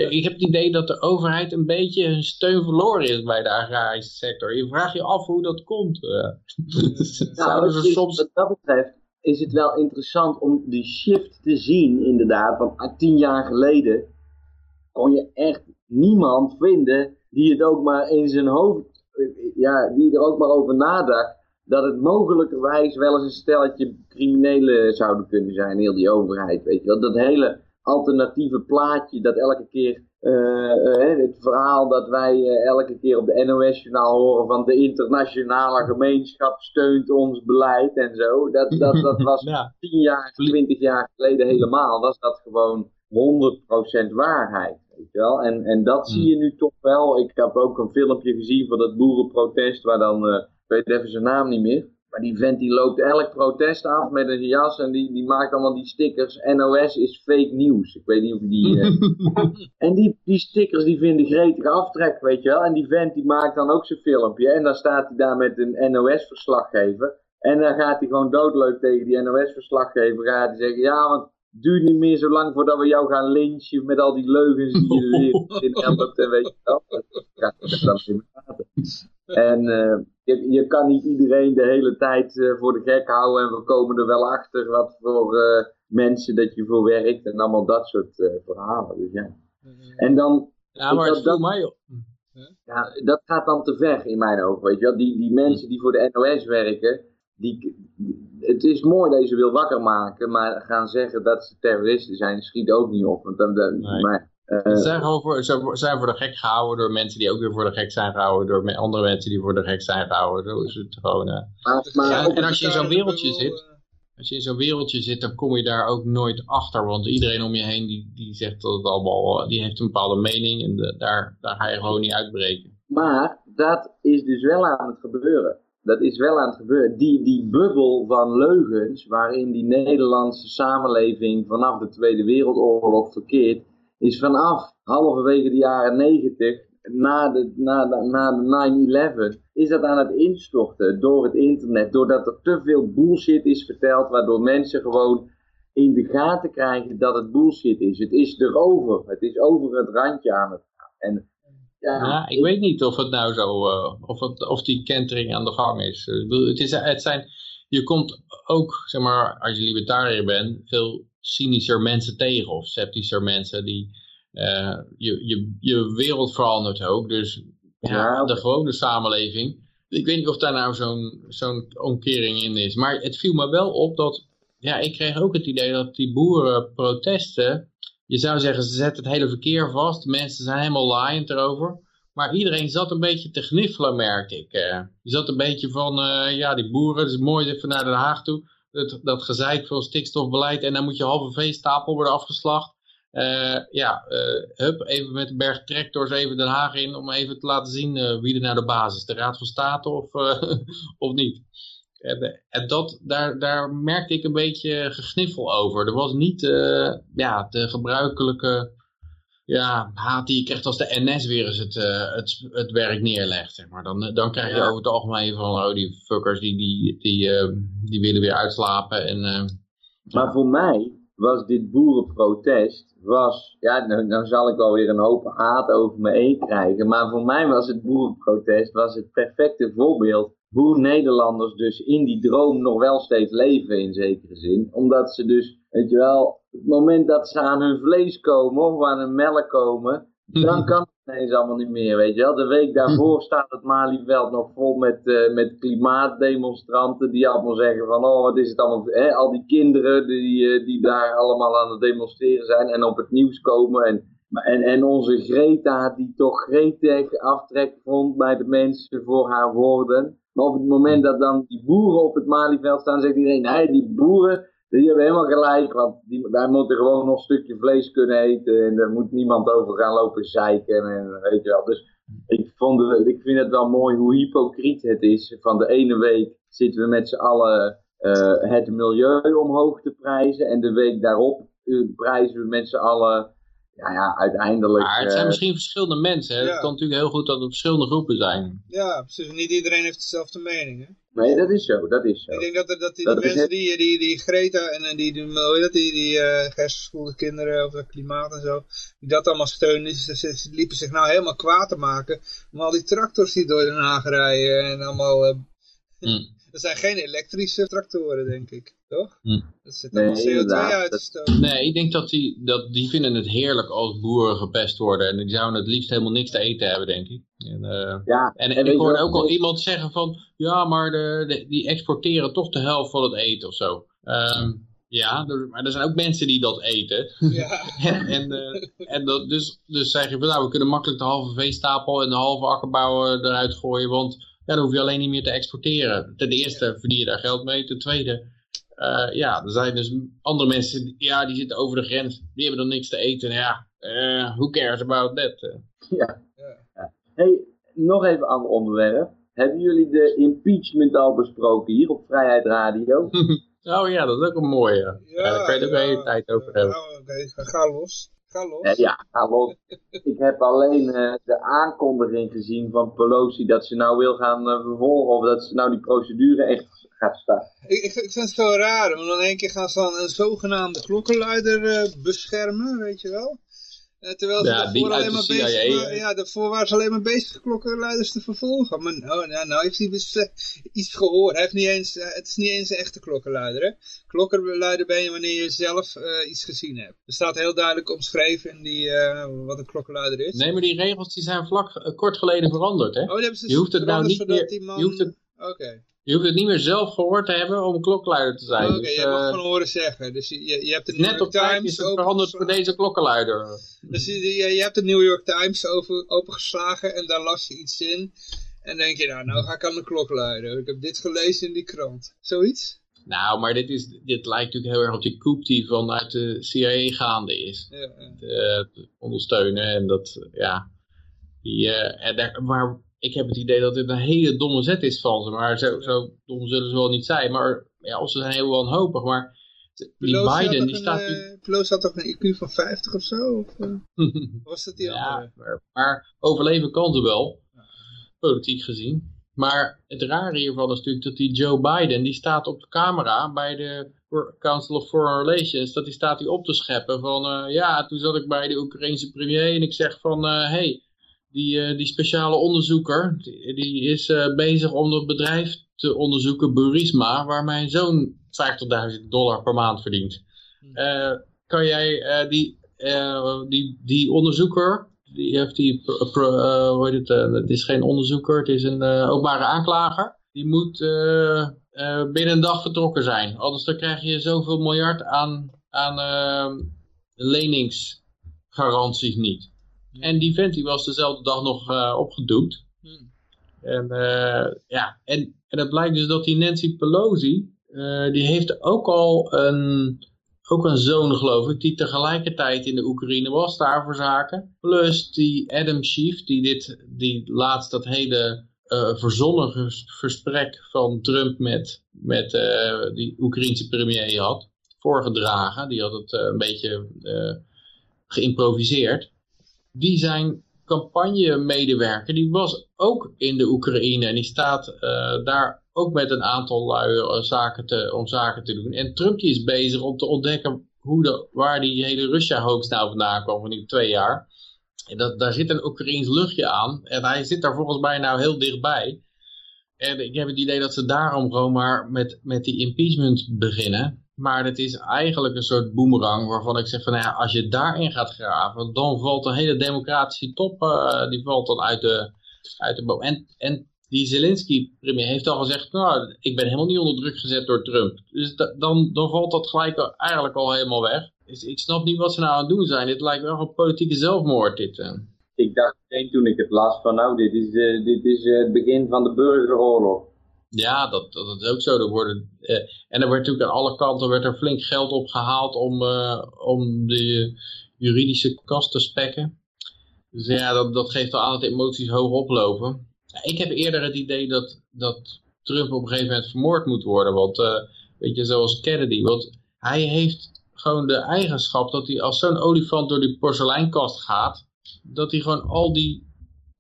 Ik heb het idee dat de overheid een beetje hun steun verloren is bij de agrarische sector. Je vraagt je af hoe dat komt. nou, ze soms... Wat dat betreft is het wel interessant om die shift te zien inderdaad. Want tien jaar geleden kon je echt niemand vinden die het ook maar in zijn hoofd, ja, die er ook maar over nadacht. Dat het mogelijkerwijs wel eens een stelletje criminelen zouden kunnen zijn, heel die overheid, weet je wel. Dat hele alternatieve plaatje dat elke keer uh, het verhaal dat wij uh, elke keer op de NOS-journaal horen van de internationale gemeenschap steunt ons beleid en zo. Dat, dat, dat was ja. 10 jaar, 20 jaar geleden helemaal. Was dat gewoon 100% waarheid. Weet je wel? En, en dat zie je nu toch wel. Ik heb ook een filmpje gezien van dat boerenprotest waar dan, ik weet even zijn naam niet meer. Maar die vent die loopt elk protest af met een jas en die, die maakt allemaal die stickers. NOS is fake nieuws. Ik weet niet of die... Uh... en die, die stickers die vinden gretige aftrek, weet je wel. En die vent die maakt dan ook zijn filmpje. En dan staat hij daar met een NOS-verslaggever. En dan gaat hij gewoon doodleuk tegen die NOS-verslaggever. Gaat hij zeggen, ja, want het duurt niet meer zo lang voordat we jou gaan lynchen met al die leugens die je weer in helpt en weet je wel. Dat gaat dan in praten. En uh, je, je kan niet iedereen de hele tijd uh, voor de gek houden en we komen er wel achter wat voor uh, mensen dat je voor werkt en allemaal dat soort verhalen. Dus ja. En dan... Ja, maar dat, dat, mij op. Ja, dat gaat dan te ver in mijn ogen, weet je wel. Die, die mensen die voor de NOS werken, die, het is mooi dat je ze wil wakker maken, maar gaan zeggen dat ze terroristen zijn, schiet ook niet op. Want dan, dan, nee. maar, ze zijn, voor, ze zijn voor de gek gehouden door mensen die ook weer voor de gek zijn gehouden, door andere mensen die voor de gek zijn gehouden. Zo is het gewoon. Maar, maar, ja, en als je in zo'n wereldje zit, als je in zo'n wereldje zit, dan kom je daar ook nooit achter. Want iedereen om je heen die, die zegt dat het allemaal, die heeft een bepaalde mening en de, daar, daar ga je gewoon niet uitbreken. Maar dat is dus wel aan het gebeuren. Dat is wel aan het gebeuren. Die, die bubbel van leugens waarin die Nederlandse samenleving vanaf de Tweede Wereldoorlog verkeert, is vanaf halverwege de jaren negentig na de, na de, na de 9-11 is dat aan het instorten door het internet. Doordat er te veel bullshit is verteld, waardoor mensen gewoon in de gaten krijgen dat het bullshit is. Het is erover. Het is over het randje aan het gaan. En ja, Ja, ik weet niet of het nou zo, eh, of, het, of die kentering aan de gang is. Ik bedoel, Het is het zijn, je komt ook, zeg maar, als je libertariër bent, veel cynischer mensen tegen of sceptischer mensen die, eh, je, je, je wereld verandert ook, dus ja, Ja, de gewone samenleving. Ik weet niet of daar nou zo'n zo'n omkering in is, maar het viel me wel op dat, ja, ik kreeg ook het idee dat die boerenprotesten, je zou zeggen, ze zetten het hele verkeer vast. Mensen zijn helemaal laaiend erover. Maar iedereen zat een beetje te gniffelen, merk ik. eh. Je zat een beetje van, eh, ja, die boeren, het is mooi even naar Den Haag toe. Dat, gezeik van stikstofbeleid en dan moet je halve veestapel worden afgeslacht. Eh, ja, eh, hup, even met een berg tractors even Den Haag in om even te laten zien eh, wie er nou de basis is. De Raad van State of, of niet. En, dat, daar, daar merkte ik een beetje gegniffel over. Er was niet ja, de gebruikelijke ja, haat die je krijgt als de NS weer eens het, eh, het, het werk neerlegt. Zeg maar. dan, dan krijg je Ja. over het algemeen van oh, die fuckers die, die, die, eh, die willen weer uitslapen. En, eh, Maar voor mij was dit boerenprotest, was, ja, nou, nou zal ik wel weer een hoop haat over me heen krijgen, maar voor mij was het boerenprotest was het perfecte voorbeeld hoe Nederlanders dus in die droom nog wel steeds leven in zekere zin. Omdat ze dus, weet je wel, het moment dat ze aan hun vlees komen of aan hun melk komen, dan kan het ineens allemaal niet meer, weet je wel. De week daarvoor staat het Malieveld nog vol met, eh, met klimaatdemonstranten die allemaal zeggen van, oh wat is het allemaal, hè? al die kinderen die, eh, die daar allemaal aan het demonstreren zijn en op het nieuws komen en En, en onze Greta, die toch gretig aftrek vond bij de mensen voor haar woorden. Maar op het moment dat dan die boeren op het Malieveld staan, zegt iedereen, nee, die boeren, die hebben helemaal gelijk. Want die, wij moeten gewoon nog een stukje vlees kunnen eten. En daar moet niemand over gaan lopen zeiken. En weet je wel. Dus ik, vond het, ik vind het wel mooi hoe hypocriet het is. Van de ene week zitten we met z'n allen eh, het milieu omhoog te prijzen. En de week daarop eh, prijzen we met z'n allen ja, ja, uiteindelijk. maar het zijn eh, misschien verschillende mensen. Hè? ja. Het kan natuurlijk heel goed dat er verschillende groepen zijn. Ja, precies. Niet iedereen heeft dezelfde mening, hè? Nee, dat is zo, dat is zo. Ik denk dat, er- dat die, Dat mensen het. die, die, die Greta en en die, die, dat, die, die uh, kinderen over het klimaat en zo, die dat allemaal steunen, die, ze- ze liepen zich nou helemaal kwaad te maken om al die tractors die door Den Haag rijden en allemaal... Hm. Dat zijn geen elektrische tractoren, denk ik, toch? Hm. Dat zit Nee, allemaal CO2 inderdaad. uit te stoten. Nee, ik denk dat die, dat die vinden het heerlijk als boeren gepest worden. En die zouden het liefst helemaal niks te eten hebben, denk ik. En, eh, Ja, En, en en weet ik hoorde ook al is? iemand zeggen van, ja, maar de, de- die exporteren toch de helft van het eten of zo. Ehm, ja, er- maar er zijn ook mensen die dat eten. Ja. en en, eh, en dat, dus, dus zeg je van, nou, we kunnen makkelijk de halve veestapel en de halve akkerbouw eh, eruit gooien, want ja, dan hoef je alleen niet meer te exporteren. Ten eerste verdien je daar geld mee, ten tweede, eh, ja, er zijn dus andere mensen, die- ja, die zitten over de grens, die hebben dan niks te eten. Ja, eh who cares about that? eh? Ja. Ja. Hey, nog even een ander onderwerp. Hebben jullie de impeachment al besproken hier op Vrijheid Radio? Oh ja, dat is ook een mooie. Ja, daar kan je het ook de hele tijd over hebben. Oké, ga, ga los. Ga los. Ja, ga los. Ik heb alleen eh, de aankondiging gezien van Pelosi dat ze nou wil gaan vervolgen of dat ze nou die procedure echt gaat. Ik, ik, ik vind het zo raar, want dan één keer gaan ze dan een zogenaamde klokkenluider eh, beschermen, weet je wel. Eh, terwijl ze Ja, die daarvoor alleen de maar CIA, bezig ja, daarvoor waren ze alleen maar bezig klokkenluiders te vervolgen. Maar nou, nou, nou heeft hij dus, eh, iets gehoord. Hij heeft niet eens, het is niet eens een echte klokkenluider. Hè? Klokkenluider ben je wanneer je zelf eh, iets gezien hebt. Er staat heel duidelijk omschreven in die, eh, wat een klokkenluider is. Nee, maar die regels die zijn vlak, kort geleden veranderd, hè? Oh, die hebben ze Je hoeft het nou niet meer- man... je hoeft het- Oké. Je hoeft het niet meer zelf gehoord te hebben om een klokkenluider te zijn. Oké, dus, je mag eh, gewoon horen zeggen. Dus je, je, je hebt de New net York Times is het veranderd voor deze klokkenluider. Dus je, je, hebt de New York Times over, opengeslagen en daar las je iets in. En denk je, nou, nou ga ik aan de klok luiden. Ik heb dit gelezen in die krant. Zoiets? Nou, maar dit, is, dit lijkt natuurlijk heel erg op die coup die vanuit de CIA gaande is. Ja, ja. eh, te ondersteunen. En dat, ja, die, eh, en daar, maar ik heb het idee dat dit een hele domme zet is van ze. Maar zo, zo dom zullen ze wel niet zijn. Maar ja, of ze zijn heel wanhopig. Maar die Pelosi Biden, die een, staat... eh, Pelosi had toch een IQ van 50 of zo? Of, eh, was dat die ja, andere? maar, maar overleven kan ze wel, politiek gezien. Maar het rare hiervan is natuurlijk dat die Joe Biden, die staat op de camera bij de Council of Foreign Relations, dat die staat die op te scheppen van, eh, ja, toen zat ik bij de Oekraïnse premier en ik zeg van, hé, hey, die, eh, die speciale onderzoeker, die, die is eh, bezig om dat bedrijf te onderzoeken, Burisma, waar mijn zoon 50.000 dollar per maand verdient. Eh, kan jij die, die, die onderzoeker, die heeft die, pro- hoe heet het, eh, het is geen onderzoeker, het is een openbare aanklager, die moet binnen een dag vertrokken zijn. Anders dan krijg je zoveel miljard aan, aan leningsgaranties niet. En die vent die was dezelfde dag nog eh, opgedoekt. En, eh, ja, en, en het blijkt dus dat die Nancy Pelosi, eh, die heeft ook al een, ook een zoon geloof ik, die tegelijkertijd in de Oekraïne was daar voor zaken. Plus die Adam Schiff, die dit, die laatst dat hele verzonnen ges- gesprek van Trump met, met die Oekraïnse premier had voorgedragen. Die had het een beetje geïmproviseerd. Die zijn campagnemedewerker, die was ook in de Oekraïne en die staat eh, daar ook met een aantal lui eh, zaken te, om zaken te doen. En Trump is bezig om te ontdekken hoe de, waar die hele Russia-hoax nou vandaan kwam van die twee jaar. En dat, daar zit een Oekraïns luchtje aan en hij zit daar volgens mij nou heel dichtbij. En ik heb het idee dat ze daarom gewoon maar met, met die impeachment beginnen. Maar het is eigenlijk een soort boemerang waarvan ik zeg van nou ja, als je daarin gaat graven, dan valt de hele democratische top, eh, die valt dan uit de, uit de boom. En, en die Zelensky premier heeft al gezegd, nou ik ben helemaal niet onder druk gezet door Trump. Dus da- dan, dan valt dat gelijk eigenlijk al helemaal weg. Dus ik snap niet wat ze nou aan het doen zijn. Dit lijkt wel een politieke zelfmoord dit. eh. Ik dacht meteen toen ik het las van nou, dit is, eh, dit is het begin van de burgeroorlog. Ja, dat, dat is ook zo. Er worden, eh, en er werd natuurlijk aan alle kanten werd er flink geld opgehaald om, eh, om de juridische kast te spekken. Dus ja, dat, dat geeft al aan dat emoties hoog oplopen. Ik heb eerder het idee dat, dat Trump op een gegeven moment vermoord moet worden. Want, eh, weet je, zoals Kennedy. Want hij heeft gewoon de eigenschap dat hij als zo'n olifant door die porseleinkast gaat, dat hij gewoon al die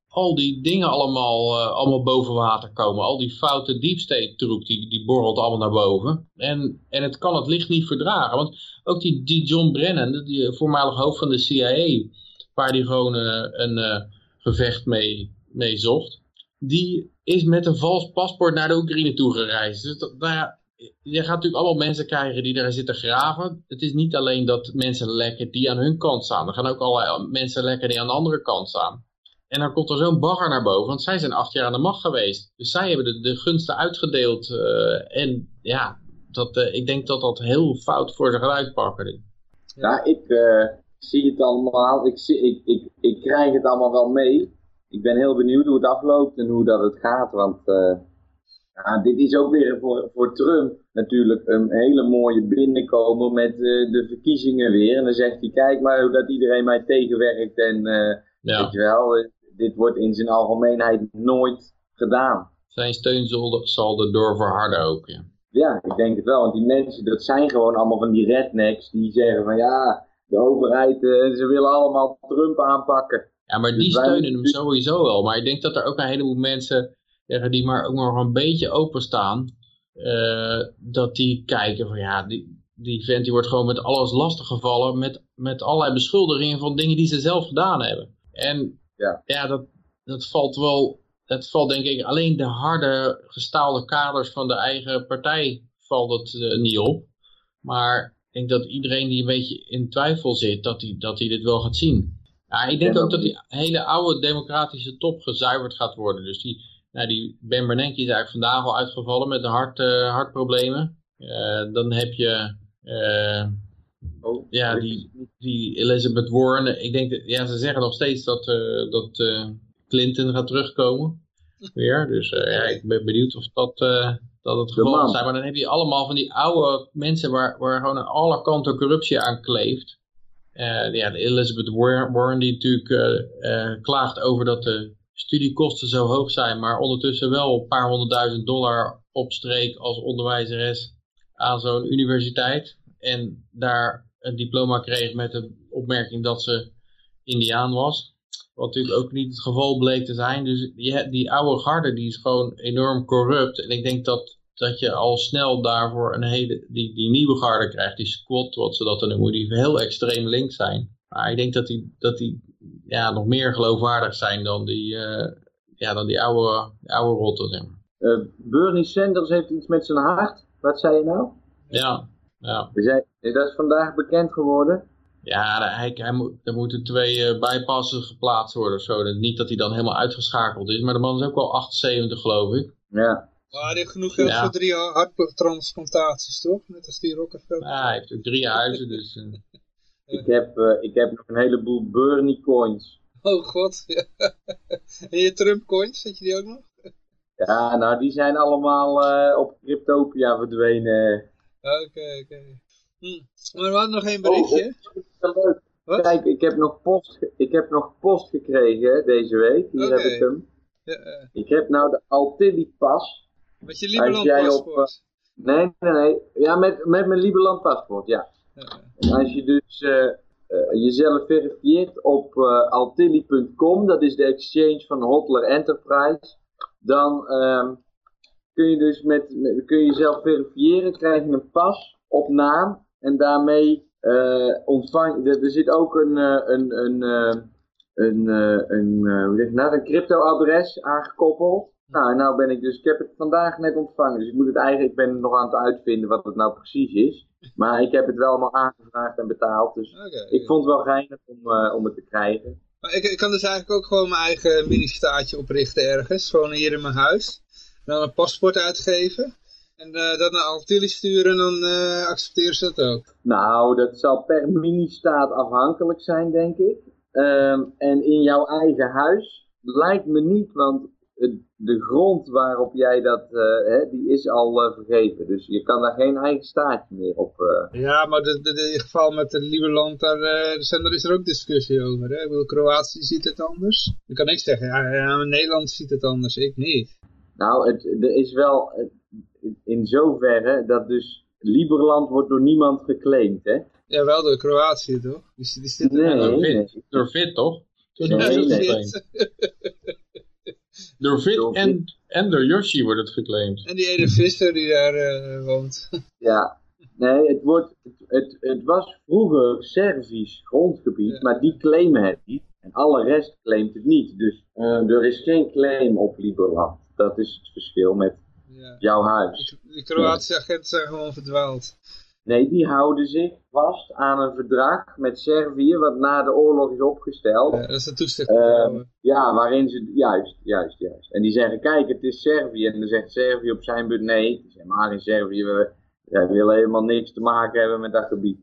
al die dingen allemaal, eh, allemaal boven water komen. Al die foute deep state troep, die, die borrelt allemaal naar boven. En, en het kan het licht niet verdragen. Want ook die, die John Brennan, die voormalig hoofd van de CIA, waar die gewoon eh, een eh, gevecht mee, mee zocht, die is met een vals paspoort naar de Oekraïne toegereisd. Dus dat, nou je gaat natuurlijk allemaal mensen krijgen die daar zitten graven. Het is niet alleen dat mensen lekken die aan hun kant staan. Er gaan ook allerlei mensen lekken die aan de andere kant staan. En dan komt er zo'n bagger naar boven, want zij zijn acht jaar aan de macht geweest. Dus zij hebben de, de gunsten uitgedeeld. eh, en ja, dat, eh, ik denk dat dat heel fout voor zich gaat uitpakken. Ja, ik eh, zie het allemaal, ik, zie, ik, ik, ik krijg het allemaal wel mee. Ik ben heel benieuwd hoe het afloopt en hoe dat het gaat, want ja, dit is ook weer voor, voor Trump natuurlijk een hele mooie binnenkomer met de verkiezingen weer. En dan zegt hij, kijk maar hoe dat iedereen mij tegenwerkt en Ja, weet je wel, dit wordt in zijn algemeenheid nooit gedaan. zijn steun zal, erdoor verharden ook. Ja. Ja, ik denk het wel. Want die mensen, dat zijn gewoon allemaal van die rednecks die zeggen van ja, de overheid, eh, ze willen allemaal Trump aanpakken. Ja, maar die Dus wij steunen hem sowieso wel. Maar ik denk dat er ook een heleboel mensen zeggen die maar ook nog een beetje openstaan. eh dat die kijken van ja, die, die vent die wordt gewoon met alles lastiggevallen. Met, met allerlei beschuldigingen van dingen die ze zelf gedaan hebben. En Ja. ja, dat, dat valt wel, dat valt denk ik alleen de harde gestaalde kaders van de eigen partij valt het eh, niet op. Maar ik denk dat iedereen die een beetje in twijfel zit, dat hij dat die dit wel gaat zien. Ja, ik denk ook dat- die hele oude democratische top gezuiverd gaat worden. Dus die, nou, die Ben Bernanke is eigenlijk vandaag al uitgevallen met de hart, eh, hartproblemen. Eh, dan heb je eh, Oh, ja, die, die Elizabeth Warren. Ik denk dat, ja, ze zeggen nog steeds dat, eh, dat eh, Clinton gaat terugkomen. Weer. Dus eh, ja, ik ben benieuwd of dat, dat het geval zijn. Maar dan heb je allemaal van die oude mensen waar, waar gewoon aan alle kanten corruptie aan kleeft. Ja, de Elizabeth War- Warren die natuurlijk klaagt over dat de studiekosten zo hoog zijn, maar ondertussen wel een paar honderdduizend dollar opstreek als onderwijzeres aan zo'n universiteit. En daar een diploma kreeg met de opmerking dat ze Indiaan was. Wat natuurlijk ook niet het geval bleek te zijn. Dus die, die oude garde die is gewoon enorm corrupt. En ik denk dat, dat je al snel daarvoor een hele, die, die nieuwe garde krijgt, die squad, wat ze dat dan noemen, die heel extreem links zijn. Maar ik denk dat die, dat die ja, nog meer geloofwaardig zijn dan die, uh, ja, dan die oude, oude rotten. Zeg maar. Uh, Bernie Sanders heeft iets met zijn hart. Wat zei je nou? Ja, ja. Zei, dat is vandaag bekend geworden. Ja, hij, hij moet, er moeten twee uh, bypassen geplaatst worden of zo. Niet dat hij dan helemaal uitgeschakeld is, maar de man is ook wel 78 geloof ik. Ja. Maar hij heeft genoeg geld ja. voor drie harttransplantaties, toch? Net als die Rockefeller. Ja, hij heeft ook drie huizen, dus... Uh... ik, heb, uh, ik heb nog een heleboel Bernie coins. Oh god, ja. En je Trump coins, zet je die ook nog? Ja, nou die zijn allemaal op Cryptopia verdwenen. Oké, okay, oké. Okay. Hm. Maar we hadden nog één berichtje. Oh, leuk. Wat? Kijk, ik heb, nog post, ik heb nog post gekregen deze week. Hier okay. heb ik hem. Ja, uh. Ik heb nou de Altilli pas. Met je Liberland paspoort? Uh, nee, nee, nee. Ja, met, met mijn Liberland paspoort, ja. als je dus uh, jezelf verifieert op altilli.com, dat is de exchange van Hotler Enterprise, dan ehm, kun je dus met, met, kun je jezelf verifiëren, krijg je een pas op naam en daarmee uh, ontvang er, er zit ook een, uh, een, een, uh, een, een, hoe zeg nou, een crypto-adres aangekoppeld. Nou, nou ben ik dus, ik heb het vandaag net ontvangen, dus ik moet het eigenlijk, ik ben nog aan het uitvinden wat het nou precies is. Maar ik heb het wel allemaal aangevraagd en betaald, dus okay, ik vond het wel geinig om, om het te krijgen. Maar ik, ik kan dus eigenlijk ook gewoon mijn eigen mini-staatje oprichten ergens, gewoon hier in mijn huis. Dan een paspoort uitgeven. En uh, dat naar Altilli sturen, dan uh, accepteren ze dat ook? Nou, dat zal per mini-staat afhankelijk zijn, denk ik. Um, en in jouw eigen huis lijkt me niet, want de grond waarop jij dat, uh, hè, die is al vergeven. Dus je kan daar geen eigen staatje meer op... Ja, maar in het geval met het Lieberland, daar, daar is er ook discussie over. Hè? Ik bedoel, Kroatië ziet het anders. Dan kan ik zeggen, ja, ja Nederland ziet het anders, ik niet. Nou, het, er is wel in zoverre dat dus Liberland wordt door niemand geclaimd, hè? Ja, wel door Kroatië, toch? Die, die zit nee, door, nee. Fit, door Fit, toch? Nee, nee, nee. Door Fit Door en, en door Yoshi wordt het geclaimd. En die ene visser die daar uh, woont. Ja, nee, het, wordt, het, het, het was vroeger Servisch grondgebied, Ja. maar die claimen het niet. En alle rest claimt het niet. Dus uh, er is geen claim op Liberland. Dat is het verschil met Ja. jouw huis. Die, die Kroatische agenten zijn gewoon verdwaald. Nee, die houden zich vast aan een verdrag met Servië, wat na de oorlog is opgesteld. Ja, dat is de toezicht. Ehm, ja, waarin ze, juist, juist, juist. En die zeggen, kijk, het is Servië. En dan zegt Servië op zijn beurt, nee, het is helemaal geen Servië. We, willen helemaal niks te maken hebben met dat gebied.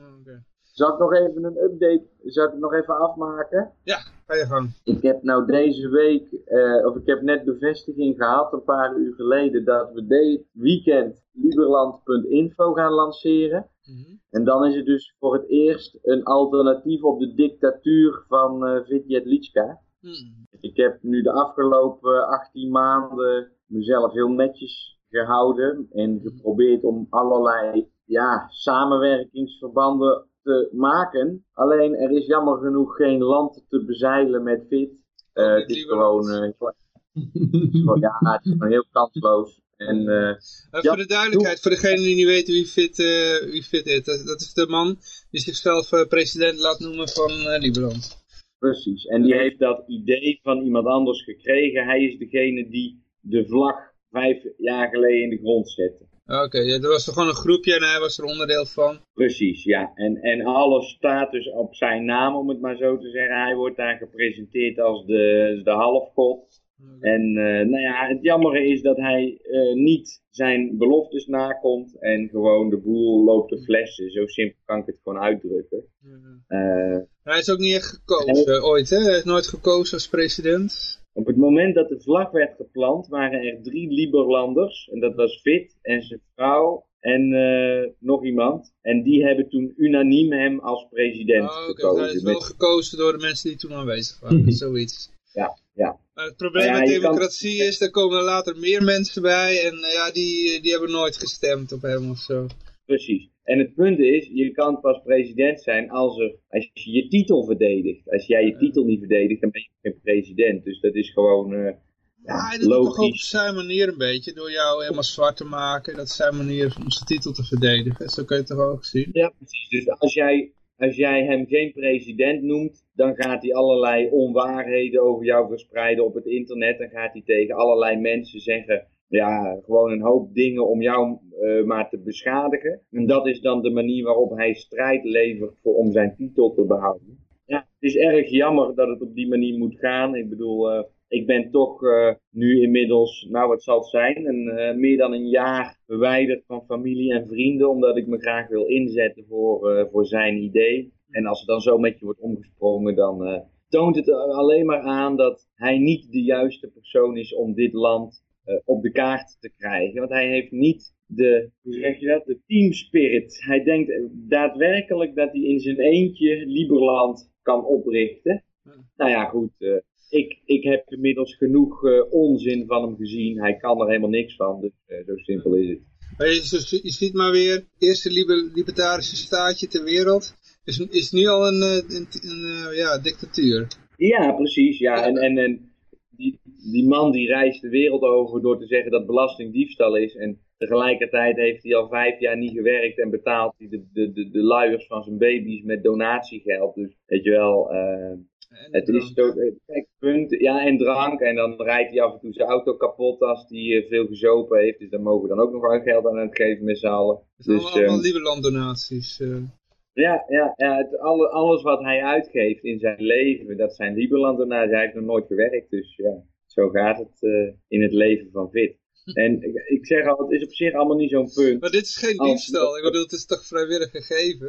Oh, oké. Zal ik nog even een update, zal ik het nog even afmaken? Ja, ga je gang. Ik heb nou deze week, eh, of ik heb net bevestiging gehad, een paar uur geleden, dat we dit weekend Liberland.info gaan lanceren. Mhm. En dan is het dus voor het eerst een alternatief op de dictatuur van eh Vitjet Litska. Hmm. Ik heb nu de afgelopen 18 maanden mezelf heel netjes gehouden en geprobeerd om allerlei ja, samenwerkingsverbanden te maken. Alleen er is jammer genoeg geen land te bezeilen met FIT. Eh, het is Liberland. gewoon, eh, het is gewoon- ja, het is gewoon heel kansloos. En eh, Uh, Ja, voor de duidelijkheid, voor degenen die niet weten wie Fit, eh, wie fit is, dat, dat is de man die zichzelf eh, president laat noemen van eh Liberland. Precies. En die heeft dat idee van iemand anders gekregen. Hij is degene die de vlag vijf jaar geleden in de grond zette. Oké, ja, er was toch gewoon een groepje en hij was er onderdeel van. Precies, ja. En, en alles staat dus op zijn naam, om het maar zo te zeggen. Hij wordt daar gepresenteerd als de, de halfgod. En eh, nou ja, het jammere is dat hij eh, niet zijn beloftes nakomt en gewoon de boel loopt te flessen. Zo simpel kan ik het gewoon uitdrukken. Eh, Hij is ook niet echt gekozen ooit, hè? Hij is nooit gekozen als president. Op het moment dat de vlag werd geplant, waren er drie Liberlanders. En dat was Fit en zijn vrouw en eh, nog iemand. En die hebben toen unaniem hem als president Oh, oké, gekozen. hij is wel Met- gekozen door de mensen die toen aanwezig waren, zoiets. Ja, ja. Maar het probleem Ja, met kan- democratie is, er komen er later meer mensen bij en eh, ja, die, die hebben nooit gestemd op hem of zo. Precies. En het punt is, je kan pas president zijn als, er, als je je titel verdedigt. Als jij je titel niet verdedigt, dan ben je geen president. Dus dat is gewoon uh, ja, doet het toch op zijn manier een beetje, door jou helemaal zwart te maken. Dat is zijn manier om zijn titel te verdedigen. Zo kun je het toch ook zien? Ja, precies. Dus als jij, als jij hem geen president noemt, dan gaat hij allerlei onwaarheden over jou verspreiden op het internet. Dan gaat hij tegen allerlei mensen zeggen ja, gewoon een hoop dingen om jou uh, maar te beschadigen. En dat is dan de manier waarop hij strijd levert voor, om zijn titel te behouden. Ja, het is erg jammer dat het op die manier moet gaan. Ik bedoel, uh, ik ben toch uh, nu inmiddels, nou wat zal het zijn, meer dan een jaar verwijderd van familie en vrienden. Omdat ik me graag wil inzetten voor, voor zijn idee. En als er dan zo met je wordt omgesprongen, dan toont het alleen maar aan dat hij niet de juiste persoon is om dit land op de kaart te krijgen. Want hij heeft niet de, hoe zeg je dat, de team spirit. Hij denkt daadwerkelijk dat hij in zijn eentje Liberland kan oprichten. Nou ja, goed. Uh, ik, ik heb inmiddels genoeg uh, onzin van hem gezien. Hij kan er helemaal niks van. Dus zo simpel is het. Je, je ziet maar weer, het eerste liber, libertarische staatje ter wereld is, is nu al een, een, een, ja, dictatuur. Ja, precies. Ja. En, en, en die, die man die reist de wereld over door te zeggen dat belasting diefstal is. En tegelijkertijd heeft hij al vijf jaar niet gewerkt en betaalt hij de, de, de, de luiers van zijn baby's met donatiegeld. Dus weet je wel, uh, het is toch, kijk, punt, ja en drank. En dan rijdt hij af en toe zijn auto kapot als hij uh, veel gezopen heeft. Dus dan mogen we dan ook nog wel geld aan het geven met z'n allen. Dus, allemaal, um, Lieberland donaties. Uh. Ja, ja, ja het, alle, alles wat hij uitgeeft in zijn leven, dat zijn Lieberland donaties. Hij heeft nog nooit gewerkt, dus ja, zo gaat het uh, in het leven van Fit. En ik, ik, zeg al, het is op zich allemaal niet zo'n punt. Maar dit is geen diefstal. Ik bedoel, het is toch vrijwillig gegeven.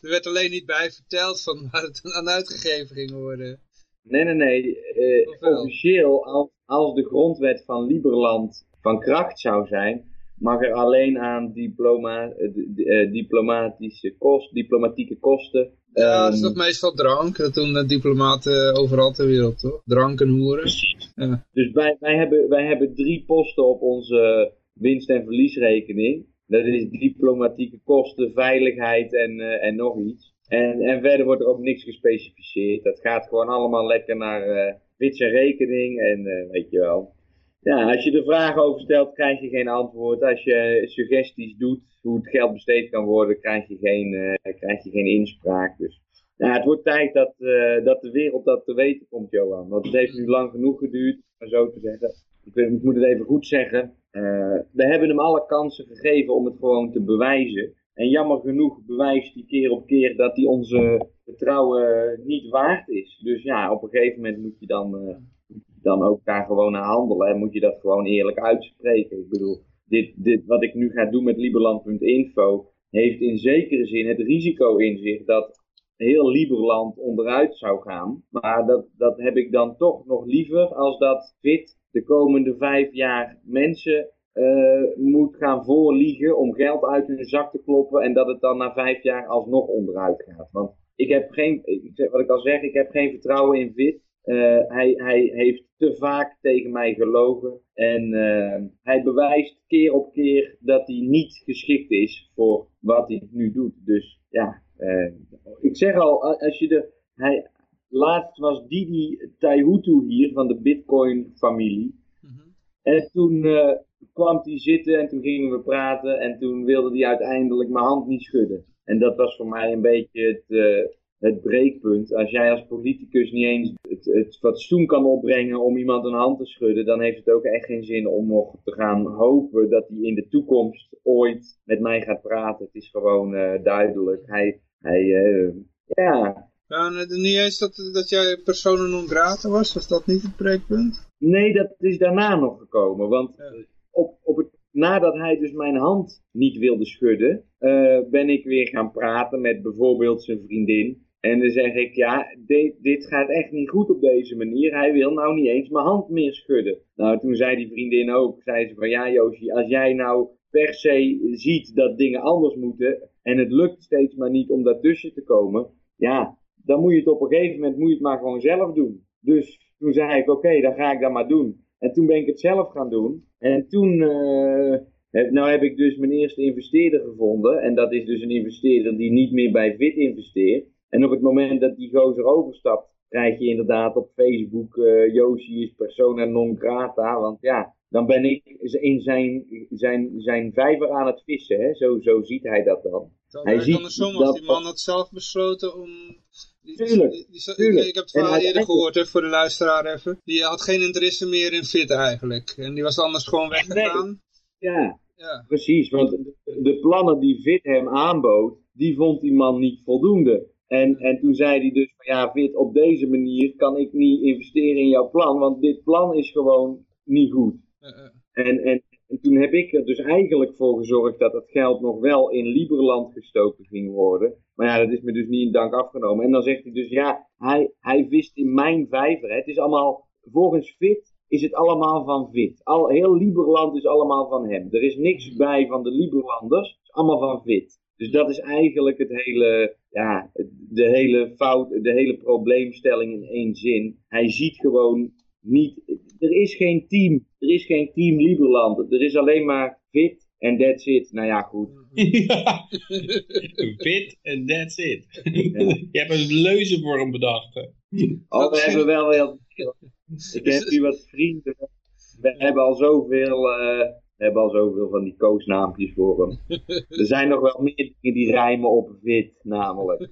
Er werd alleen niet bij verteld van waar het aan uitgegeven ging worden. Nee, nee, nee. Uh, officieel, als, als de grondwet van Lieberland van kracht zou zijn, mag er alleen aan diploma, uh, diplomatische kost, diplomatieke kosten. Ja, dat is toch meestal drank. Dat doen de diplomaten overal ter wereld, toch? Drank en hoeren. Precies. Ja. Dus wij, wij, hebben, wij hebben drie posten op onze winst- en verliesrekening. Dat is diplomatieke kosten, veiligheid en, uh, en nog iets. En, en verder wordt er ook niks gespecificeerd. Dat gaat gewoon allemaal lekker naar uh, wits en rekening en uh, weet je wel. Ja, als je de vragen over stelt, krijg je geen antwoord. Als je suggesties doet hoe het geld besteed kan worden, krijg je geen, uh, krijg je geen inspraak. Dus ja, het wordt tijd dat, uh, dat de wereld dat te weten komt, Johan. Want het heeft nu lang genoeg geduurd, maar zo te zeggen. Ik, moet het even goed zeggen. Uh, we hebben hem alle kansen gegeven om het gewoon te bewijzen. En jammer genoeg bewijst hij keer op keer dat hij onze vertrouwen niet waard is. Dus ja, op een gegeven moment moet je dan dan ook daar gewoon naar handelen. En moet je dat gewoon eerlijk uitspreken. Ik bedoel, dit, dit, wat ik nu ga doen met Liberland.info heeft in zekere zin het risico in zich dat heel Liberland onderuit zou gaan. Maar dat, dat heb ik dan toch nog liever als dat FIT de komende vijf jaar mensen uh, moet gaan voorliegen om geld uit hun zak te kloppen en dat het dan na vijf jaar alsnog onderuit gaat. Want ik heb geen, wat ik al zeg, ik heb geen vertrouwen in FIT. Uh, hij, hij heeft te vaak tegen mij gelogen. En uh, hij bewijst keer op keer dat hij niet geschikt is voor wat hij nu doet. Dus ja, uh, ik zeg al, als je de. Hij, laatst was Didi Taihutu hier van de Bitcoin-familie. Mm -hmm. En toen kwam hij zitten en toen gingen we praten. En toen wilde hij uiteindelijk mijn hand niet schudden. En dat was voor mij een beetje het het breekpunt. Als jij als politicus niet eens het, het fatsoen kan opbrengen om iemand een hand te schudden, dan heeft het ook echt geen zin om nog te gaan hopen dat hij in de toekomst ooit met mij gaat praten. Het is gewoon uh, duidelijk. Hij, hij uh, ja. Ja, niet eens dat, dat jij persona non grata was? Was dat niet het breekpunt? Nee, dat is daarna nog gekomen. Want ja. op, op het nadat hij dus mijn hand niet wilde schudden, uh, ben ik weer gaan praten met bijvoorbeeld zijn vriendin. En dan zeg ik, ja, dit, dit gaat echt niet goed op deze manier. Hij wil nou niet eens mijn hand meer schudden. Nou, toen zei die vriendin ook, zei ze van, ja Joosje, als jij nou per se ziet dat dingen anders moeten en het lukt steeds maar niet om daartussen te komen, ja, dan moet je het op een gegeven moment moet je het maar gewoon zelf doen. Dus toen zei ik, oké, dan ga ik dat maar doen. En toen ben ik het zelf gaan doen. En toen Heb, nou heb ik dus mijn eerste investeerder gevonden. En dat is dus een investeerder die niet meer bij VIT investeert. En op het moment dat die gozer overstapt, krijg je inderdaad op Facebook, uh, Yoshi is persona non grata. Want ja, dan ben ik in zijn, zijn, zijn vijver aan het vissen. Hè? Zo, zo ziet hij dat dan. hij ziet andersom, als die man had zelf besloten om... tuurlijk, tuurlijk. Ik heb het verhaal eerder gehoord, hè, voor de luisteraar even. Die had geen interesse meer in fit eigenlijk. En die was anders gewoon weggegaan. Ja, ja, precies. Want de plannen die Fit hem aanbood, die vond die man niet voldoende. En, en toen zei hij dus van ja, Fit, op deze manier kan ik niet investeren in jouw plan, want dit plan is gewoon niet goed. En, en, en toen heb ik er dus eigenlijk voor gezorgd dat het geld nog wel in Liberland gestoken ging worden. Maar ja, dat is me dus niet in dank afgenomen. En dan zegt hij dus ja, hij, hij vist in mijn vijver. Hè. Het is allemaal, volgens Fit is het allemaal van Fit. Al, heel Liberland is allemaal van hem. Er is niks bij van de Liberlanders, het is allemaal van Fit. Dus dat is eigenlijk het hele, ja, de hele fout, de hele probleemstelling in één zin. Hij ziet gewoon niet, er is geen team, er is geen team Liberland. Er is alleen maar Fit en that's it. Nou ja, goed. Fit en that's it. Je hebt een leuze voor hem bedacht. Hè? Oh, we hebben wel heel ik heb hier wat vrienden. We hebben al zoveel, uh, we hebben al zoveel van die koosnaampjes voor hem. Er zijn nog wel meer dingen die rijmen op wit, namelijk.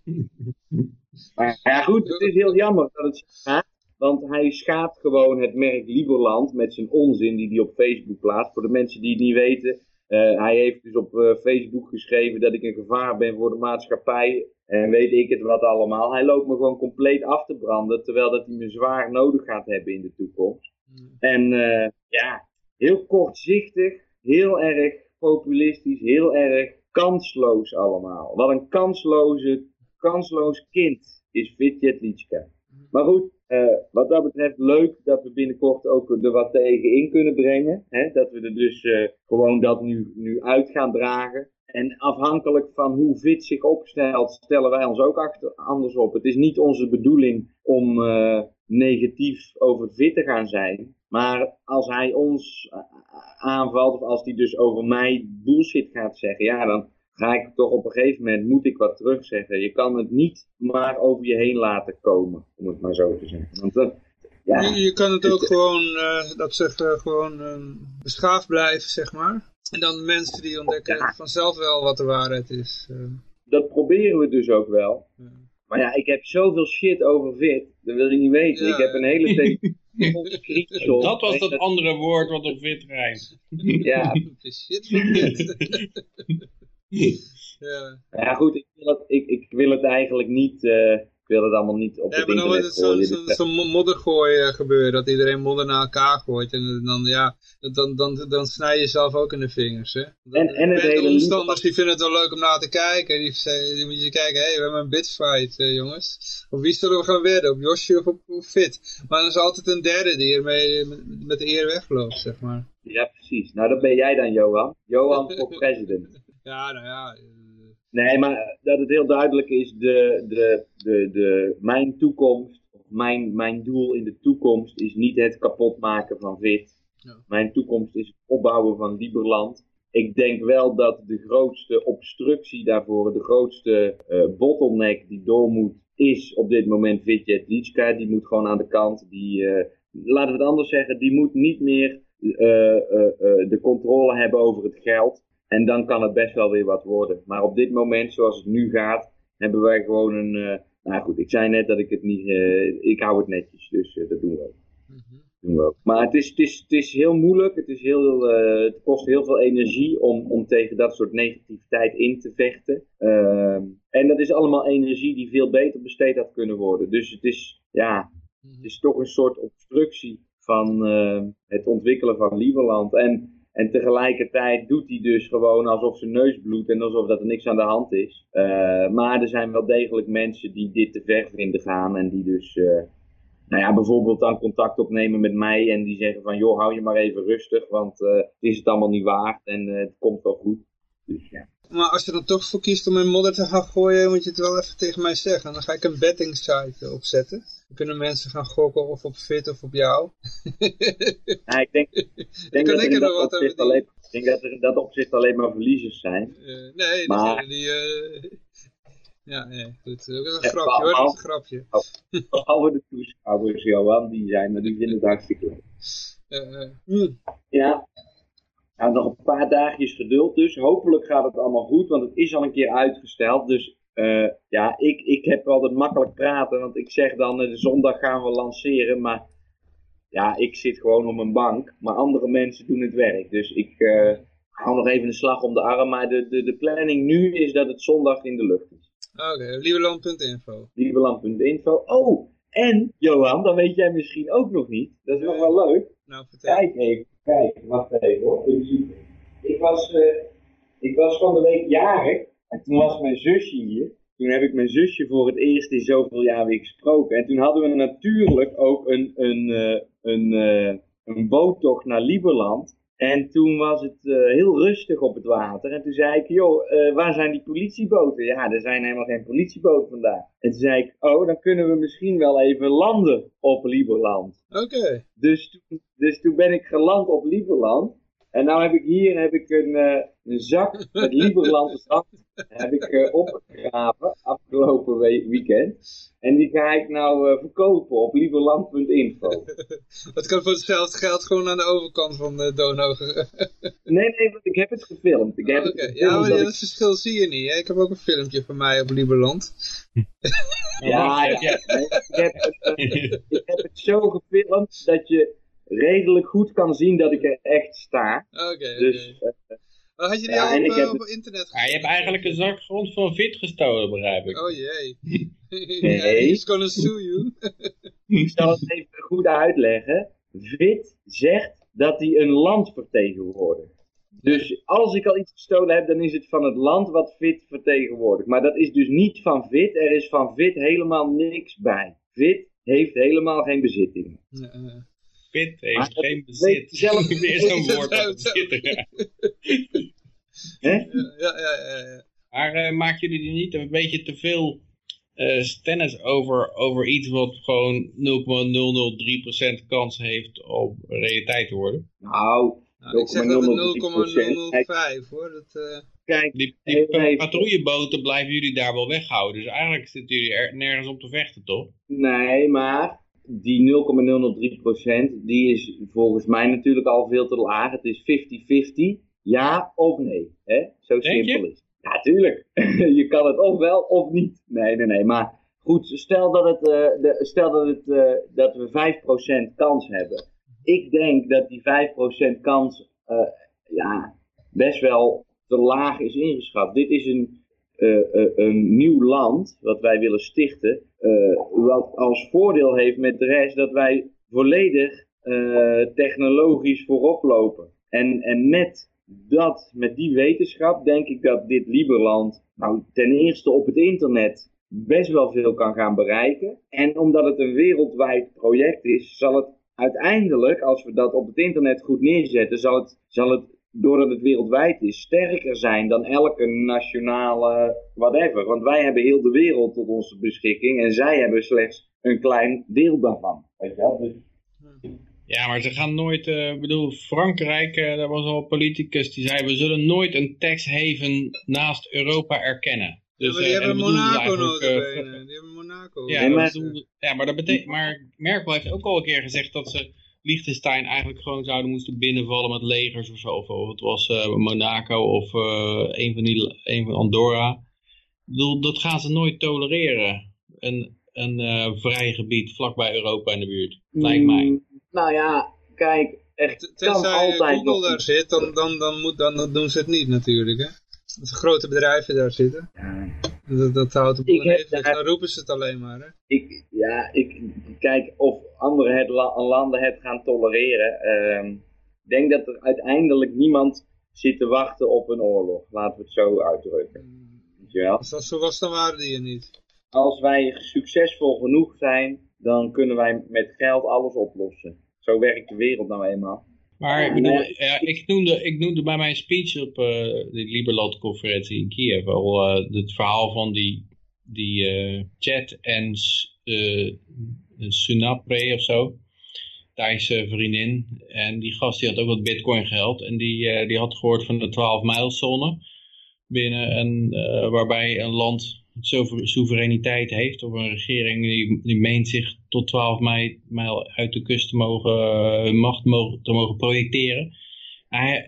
maar ja goed, het is heel jammer dat het gaat. Want hij schaadt gewoon het merk Liberland met zijn onzin die hij op Facebook plaatst. Voor de mensen die het niet weten, uh, hij heeft dus op uh, Facebook geschreven dat ik een gevaar ben voor de maatschappij. En weet ik het wat allemaal. Hij loopt me gewoon compleet af te branden. Terwijl dat hij me zwaar nodig gaat hebben in de toekomst. Mm. En uh, ja, heel kortzichtig. Heel erg populistisch. Heel erg kansloos allemaal. Wat een kansloze, kansloos kind is Vitjet Litschka. Maar goed, uh, wat dat betreft leuk dat we binnenkort ook er wat tegen in kunnen brengen. Hè? Dat we er dus uh, gewoon dat nu, nu uit gaan dragen. En afhankelijk van hoe fit zich opstelt, stellen wij ons ook achter, anders op. Het is niet onze bedoeling om uh, negatief over fit te gaan zijn. Maar als hij ons aanvalt, of als hij dus over mij bullshit gaat zeggen, ja, dan ga ik toch op een gegeven moment, moet ik wat terugzeggen. Je kan het niet maar over je heen laten komen, om het maar zo te zeggen. Want, uh, ja, je, kan het ook gewoon, uh, dat zeggen, gewoon uh, beschaafd blijven, zeg maar. En dan mensen die ontdekken ja. vanzelf wel wat de waarheid is. Dat proberen we dus ook wel. Ja. Maar ja, ik heb zoveel shit over fit, dat wil je niet weten. Ik heb een hele tegen Dat was dat andere woord wat op fit rijmt. Ja. shit ja. ja, goed, ik wil, het, ik, ik wil het eigenlijk niet, uh, ik wil het allemaal niet op ja, het internet gooien. Zo'n zo, zo moddergooien gebeuren, dat iedereen modder naar elkaar gooit. En dan, ja, dan, dan, dan snij je jezelf ook in de vingers. Hè? Dan, en, en het hele de omstanders die vinden het wel leuk om naar te kijken. Die, die moet je kijken, hé, hey, we hebben een bitfight, uh, jongens. Op wie zullen we gaan wedden? Op Yoshi of op, op Fit? Maar dan is altijd een derde die ermee met, met de eer wegloopt, zeg maar. Ja, precies. Nou, dat ben jij dan, Johan. Johan voor president. Ja, nou ja. Nee, maar dat het heel duidelijk is, de, de, de, de, mijn toekomst, mijn, mijn doel in de toekomst is niet het kapotmaken van VIT. Ja. Mijn toekomst is het opbouwen van Liberland. Ik denk wel dat de grootste obstructie daarvoor, de grootste uh, bottleneck die door moet, is op dit moment Vitjet Litschka. Die moet gewoon aan de kant. Die, uh, laten we het anders zeggen, die moet niet meer uh, de controle hebben over het geld. En dan kan het best wel weer wat worden. Maar op dit moment, zoals het nu gaat, hebben wij gewoon een... Uh, nou goed, ik zei net dat ik het niet... Uh, ik hou het netjes, dus uh, dat doen we ook. Mm -hmm. doen we ook. Maar het is, het, is, het is heel moeilijk. Het, is heel, het kost heel veel energie om, om tegen dat soort negativiteit in te vechten. Ehm, en dat is allemaal energie die veel beter besteed had kunnen worden. Dus het is, ja, het is toch een soort obstructie van het ontwikkelen van Lieberland. En en tegelijkertijd doet hij dus gewoon alsof zijn neus bloedt en alsof dat er niks aan de hand is. Uh, maar er zijn wel degelijk mensen die dit te ver vinden gaan en die dus, uh, nou ja, bijvoorbeeld dan contact opnemen met mij en die zeggen van, joh, hou je maar even rustig, want uh, het is het allemaal niet waard en het komt wel goed. Dus ja. Maar als je dan toch voor kiest om in modder te gaan gooien, moet je het wel even tegen mij zeggen. Dan ga ik een betting site opzetten. Dan kunnen mensen gaan gokken of op Fit of op jou. Ja, ik denk, ik denk, dat ik er dat wat over opzicht alleen, ik denk dat er in dat opzicht alleen maar verliezers zijn. Eh, nee, Maar- die... eh, ja, nee, goed. Dat is een Ja, grapje hoor, dat is een grapje. Behalve de toeschouwers, Johan, die zijn, maar die vinden het hartstikke leuk. Eh, hmm. Ja. Nou, nog een paar dagjes geduld dus. Hopelijk gaat het allemaal goed, want het is al een keer uitgesteld. Dus eh, ja, ik, ik heb altijd makkelijk praten, want ik zeg dan eh, de zondag gaan we lanceren. Maar ja, ik zit gewoon op mijn bank, maar andere mensen doen het werk. Dus ik eh, hou nog even een slag om de arm. Maar de, de, de planning nu is dat het zondag in de lucht is. Oké, lieberland.info. Liebeland.info. Oh, en Johan, dat weet jij misschien ook nog niet. Dat is nog wel leuk. Nou, vertel. Kijk even, kijk, wacht even hoor. Ik was, eh, ik was van de week jarig en toen was mijn zusje hier. Toen heb ik mijn zusje voor het eerst in zoveel jaar weer gesproken. En toen hadden we natuurlijk ook een, een, eh, een, eh, een boottocht naar Lieberland. En toen was het eh, heel rustig op het water. En toen zei ik, joh, eh, waar zijn die politieboten? Ja, er zijn helemaal geen politieboten vandaag. En toen zei ik, oh, dan kunnen we misschien wel even landen op Lieberland. Oké. Dus toen, dus toen ben ik geland op Lieberland. En nou heb ik hier heb ik een, eh, een zak met Lieberland zand heb ik eh, opgegraven afgelopen we- weekend. En die ga ik nou eh, verkopen op lieberland.info. Het kan voor hetzelfde geld gewoon aan de overkant van de Donau. Nee, nee, want ik heb het gefilmd. Ik heb Oké, het gefilmd Ja, maar dat dat ik- verschil zie je niet. Hè? Ik heb ook een filmpje van mij op Lieberland. ja, ja, nee, ik, heb het, ik heb het zo gefilmd dat je redelijk goed kan zien dat ik er echt sta. Oké, oké. Dus eh, had je die ja, al op, eh, op internet Ja, je hebt eigenlijk een zak grond van Fit gestolen, begrijp ik. Oh jee. Nee. He's gonna sue you. Ik zal het even goed uitleggen. VIT zegt dat hij een land vertegenwoordigt. Dus als ik al iets gestolen heb, dan is het van het land wat VIT vertegenwoordigt. Maar dat is dus niet van VIT. Er is van VIT helemaal niks bij. VIT heeft helemaal geen bezittingen. Ja, Maar heeft geen bezit. zelf. Weer zo'n woord Ja, ja, ja, ja, ja. Maar eh maken jullie er niet een beetje te veel eh stennis over, over iets wat gewoon 0,003% kans heeft om realiteit te worden? Nou, Nou, ik zeg dat 0,003%. het 0,005 hoor. Dat, eh, kijk. Die, die patrouilleboten blijven jullie daar wel weghouden. Dus eigenlijk zitten jullie er nergens om te vechten, toch? Nee, maar die 0,003% die is volgens mij natuurlijk al veel te laag. Het is 50-50, ja of nee. Hè? Zo Denk je? simpel is het. Ja, tuurlijk. je kan het of wel of niet. Nee, nee, nee. Maar goed, stel dat, het, eh, de, stel dat, het, eh, dat we 5% kans hebben. Ik denk dat die 5% kans eh, ja, best wel te laag is ingeschat. Dit is een, een nieuw land wat wij willen stichten. eh, wat als voordeel heeft met de rest dat wij volledig eh, technologisch voorop lopen. En, en met dat, met die wetenschap, denk ik dat dit Liberland nou, ten eerste op het internet best wel veel kan gaan bereiken. En omdat het een wereldwijd project is, zal het uiteindelijk, als we dat op het internet goed neerzetten, zal het, zal het doordat het wereldwijd is, sterker zijn dan elke nationale whatever. Want wij hebben heel de wereld tot onze beschikking en zij hebben slechts een klein deel daarvan. Weet je wel? Dus Ja, maar ze gaan nooit, eh, ik bedoel, Frankrijk, eh, daar was al een politicus die zei, we zullen nooit een tax haven naast Europa erkennen. ja, Dus, maar die eh, en hebben Monaco notabene. Die hebben Monaco. Ja, Nee, maar, maar- bedoelde- ja, maar dat betekent, maar Merkel heeft ook al een keer gezegd dat ze Liechtenstein eigenlijk gewoon zouden moesten binnenvallen met legers of zo. Of, of het was eh, Monaco of eh, een, van die, een van Andorra. Ik bedoel, dat gaan ze nooit tolereren. Een, een eh, vrij gebied vlakbij Europa in de buurt. Lijkt mij. Mm, Nou ja, kijk, T- kan Tenzij altijd Google daar zit, dan, dan, dan, moet, dan, dan doen ze het niet natuurlijk. Hè? Als grote bedrijven daar zitten. Dat, dat houdt op Ik heb Dan roepen ze het alleen maar. Hè? Ik, ja, ik kijk of anderen het la- landen het gaan tolereren. Ehm, Ik denk dat er uiteindelijk niemand zit te wachten op een oorlog. Laten we het zo uitdrukken. Als dat zo was, dan waren die er niet. Als wij succesvol genoeg zijn, dan kunnen wij met geld alles oplossen. Zo werkt de wereld nou eenmaal. Maar ik, bedoel, ja, ik, noemde, ik noemde bij mijn speech op uh, de Liberland-conferentie in Kiev al uh, het verhaal van die, die uh, chat en Sunapre of zo. Thaise vriendin. En die gast die had ook wat bitcoin geld. En die, die had gehoord van de 12 mijlzone binnen een, waarbij een land soevereiniteit heeft of een regering die, die meent zich tot 12 mijl uit de kust te mogen, hun macht mogen, te mogen projecteren.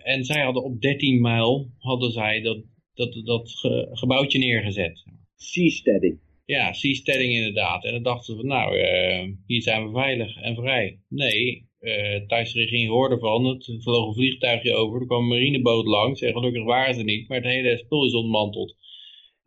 En zij hadden op 13 mijl hadden zij dat, dat, dat gebouwtje neergezet. Seasteading. Ja, seasteading inderdaad. En dan dachten ze van nou, uh, hier zijn we veilig en vrij. Nee, uh, de Thaise regering hoorde van het. Vloog een vliegtuigje over, er kwam een marineboot langs. En gelukkig waren ze niet, maar het hele spul is ontmanteld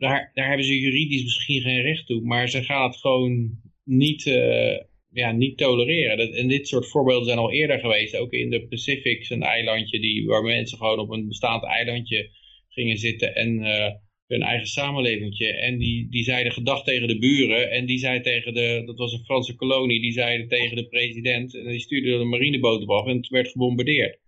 daar, daar hebben ze juridisch misschien geen recht toe, maar ze gaan het gewoon niet, uh, ja, niet tolereren. Dat, en dit soort voorbeelden zijn al eerder geweest, ook in de Pacifics, een eilandje die, waar mensen gewoon op een bestaand eilandje gingen zitten en uh, hun eigen samenlevingje. En die, die zeiden gedag tegen de buren en die zei tegen de, dat was een Franse kolonie, die zeiden tegen de president, en die stuurde een marineboot op en het werd gebombardeerd.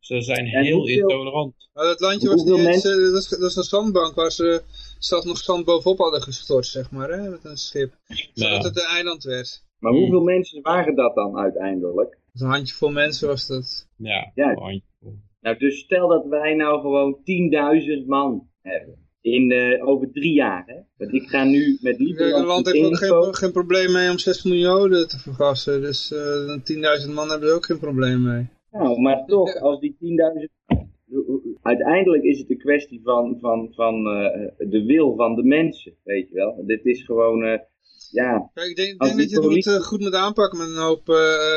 Ze zijn heel intolerant. Maar dat landje was niet eens, dat, was, dat was een zandbank waar ze zat nog zand bovenop hadden gestort, zeg maar, hè, met een schip. Zodat het een eiland werd. Maar hoeveel mensen waren dat dan uiteindelijk? Een handjevol mensen was dat. Ja, ja. een handjevol. Nou, dus stel dat wij nou gewoon 10.000 man hebben. In, uh, over drie jaar, hè. Want ik ga nu met Lieberland... Nederland heeft ook geen, geen, probleem mee om 6 miljoen te vergassen. Dus uh, 10.000 man hebben er ook geen probleem mee. Nou, maar toch, als die 10.000 uiteindelijk is het een kwestie van, van, van uh, de wil van de mensen, weet je wel. Dit is gewoon, uh, ja... Kijk, ik denk, denk dat je het moet, uh, goed moet aanpakken met een hoop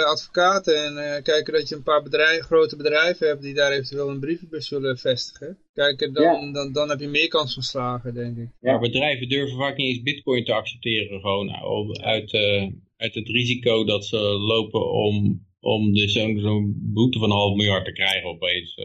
advocaten en kijken dat je een paar bedrijven, grote bedrijven hebt die daar eventueel een brievenbus zullen vestigen. Kijk, dan, ja. dan, dan heb je meer kans van slagen, denk ik. Ja, maar bedrijven durven vaak niet eens bitcoin te accepteren, gewoon uit, uit het risico dat ze lopen om, om zo'n zo boete van een half miljard te krijgen opeens.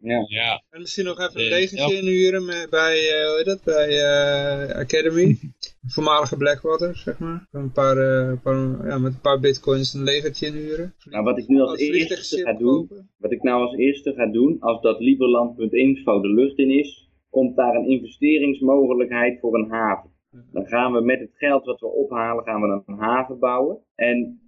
Ja. ja. En misschien nog even een legentje ja. inhuren met, bij, uh, hoe heet dat, bij uh, Academy. voormalige Blackwater, zeg maar. Een paar, uh, paar, ja, met een paar bitcoins een legertje inhuren. Nou, wat ik nu als, als eerste ga doen, wat ik nou als eerste ga doen, als dat Liberland.info de lucht in is, komt daar een investeringsmogelijkheid voor een haven. Dan gaan we met het geld wat we ophalen, gaan we dan een haven bouwen. En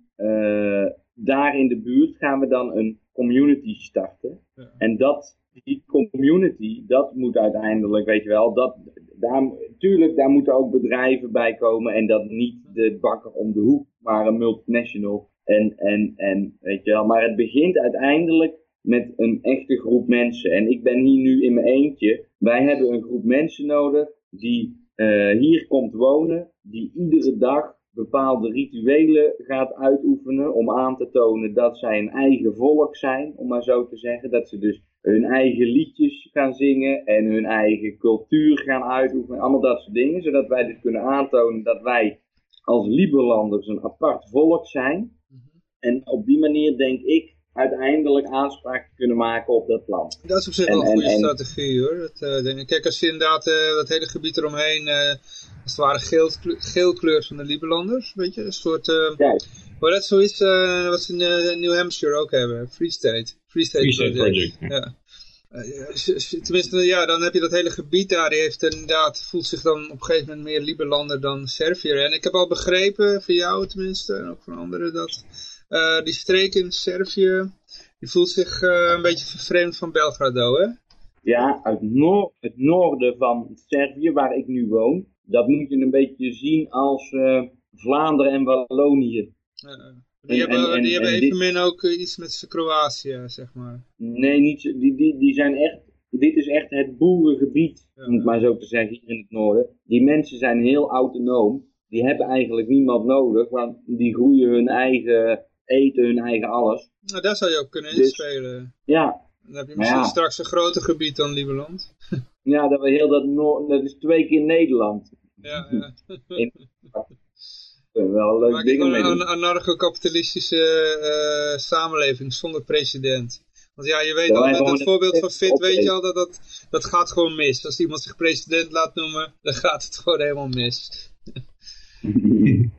daar in de buurt gaan we dan een community starten. Ja. En dat die community, dat moet uiteindelijk, weet je wel, dat, daar, tuurlijk, daar moeten ook bedrijven bij komen en dat niet de bakker om de hoek, maar een multinational. En, en, en, weet je wel, maar het begint uiteindelijk met een echte groep mensen. En ik ben hier nu in mijn eentje. Wij hebben een groep mensen nodig die uh, hier komt wonen, die iedere dag bepaalde rituelen gaat uitoefenen om aan te tonen dat zij een eigen volk zijn, om maar zo te zeggen. Dat ze dus hun eigen liedjes gaan zingen en hun eigen cultuur gaan uitoefenen, allemaal dat soort dingen, zodat wij dus kunnen aantonen dat wij als Liberlanders een apart volk zijn. En op die manier denk ik uiteindelijk aanspraak te kunnen maken op dat land. Dat is op zich wel een goede en, strategie hoor. Dat, uh, denk ik. Kijk, als je inderdaad uh, dat hele gebied eromheen, uh, als het ware geel, geel kleurt van de Liberlanders, weet je, een soort... Maar dat is zoiets wat ze in New Hampshire ook hebben, Free State. Free State, Free State Project. Project. Ja. Uh, tenminste, ja, dan heb je dat hele gebied daar, die heeft inderdaad, voelt zich dan op een gegeven moment meer Liberlander dan Serviër. En ik heb al begrepen, van jou tenminste, en ook van anderen, dat uh, die streek in Servië, die voelt zich uh, een beetje vervreemd van Belgrado, hè? Ja, uit noor het noorden van Servië, waar ik nu woon, dat moet je een beetje zien als Vlaanderen en Wallonië. Die hebben, en, en, die hebben evenmin ook iets met Kroatië, zeg maar. Nee, niet, die, die, die zijn echt, dit is echt het boerengebied, ja. om het maar zo te zeggen, hier in het noorden. Die mensen zijn heel autonoom. Die hebben eigenlijk niemand nodig, want die groeien hun eigen eten, hun eigen alles. Nou, daar zou je ook kunnen dus, inspelen. Ja. Dan heb je misschien ja. straks een groter gebied dan Lieberland. ja, dat, heel dat, noord, dat is twee keer Nederland. Ja, ja. in, wel leuk Maak dingen mee een anarcho-kapitalistische uh, samenleving zonder president. Want ja, je weet ja, al, dat voorbeeld van Fit, weet je al, dat, dat, dat gaat gewoon mis. Als iemand zich president laat noemen, dan gaat het gewoon helemaal mis.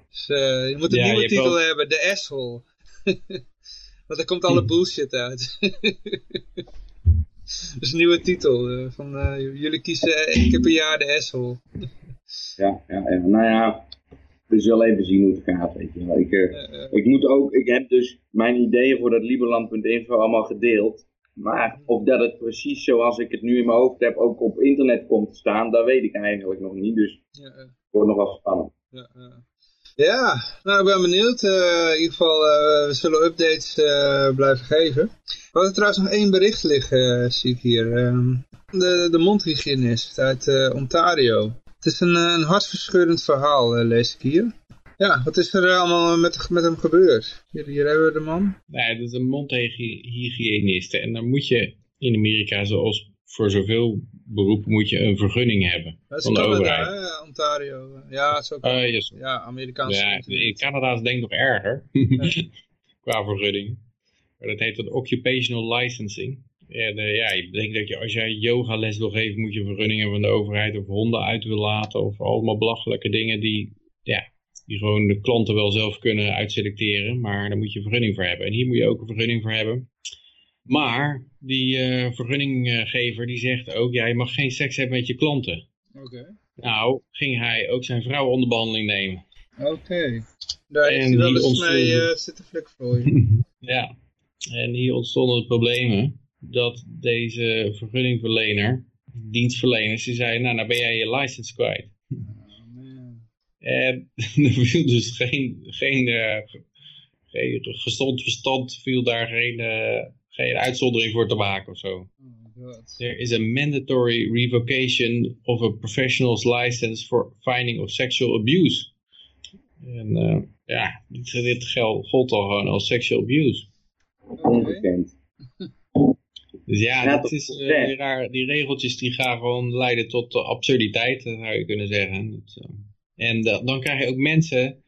dus uh, je moet een ja, nieuwe titel ook... hebben, de asshole. Want er komt alle bullshit uit. Dat is een nieuwe titel. eh, van, eh, jullie kiezen één keer per jaar de asshole. Ja, ja, ja. nou ja, we zullen even zien hoe het gaat, weet je wel. Ik, eh, ik moet ook, ik heb dus mijn ideeën voor dat Liberland.info allemaal gedeeld. Maar of dat het precies zoals ik het nu in mijn hoofd heb ook op internet komt te staan, dat weet ik eigenlijk nog niet. Dus het wordt nog wel spannend. ja, nou ik ben benieuwd. Eh, in ieder geval, eh, we zullen updates blijven geven. We hadden trouwens nog één bericht liggen, zie ik hier. Ehm, de, de mondhygiënist uit Ontario. Het is een, eh, een hartverscheurend verhaal, eh, lees ik hier. Ja, wat is er eh, allemaal met, met hem gebeurd? Hier, hier hebben we de man. Nee, dat is een mondhygiëniste. En dan moet je in Amerika, zoals voor zoveel beroepen, moet je een vergunning hebben Dat is van de Canada, overheid. hè? Ontario. Ja, zo Eh, yes. ja, Amerikaanse Ja, in Canada is denk ik nog erger. Qua vergunning. Maar dat heet dan occupational licensing. En eh, ja, ik denk dat je als jij yogales wil geven, moet je een vergunning hebben van de overheid of honden uit wil laten of allemaal belachelijke dingen die, ja, die gewoon de klanten wel zelf kunnen uitselecteren, maar daar moet je een vergunning voor hebben. En hier moet je ook een vergunning voor hebben. Maar die eh, vergunninggever die zegt ook, ja, je mag geen seks hebben met je klanten. Oké. Nou, ging hij ook zijn vrouw onder behandeling nemen. Oké. Daar heeft En hij wel die eens mee eh, zitten vlek voor je. Ja, en hier ontstonden de problemen dat deze vergunningverlener, dienstverleners, die zei, nou, nou ben jij je license kwijt. En er viel dus geen, geen, eh, geen gezond verstand, viel daar geen, eh, geen uitzondering voor te maken of zo. Oh. There is a mandatory revocation of a professional's license for finding of sexual abuse. En eh, ja, dit, dit geld gold al gewoon als sexual abuse. Ongekend. Dus ja, Ja, dat dat is, eh, die, raar, die regeltjes die gaan gewoon leiden tot eh, absurditeit, dat zou je kunnen zeggen. Eh, en da- dan krijg je ook mensen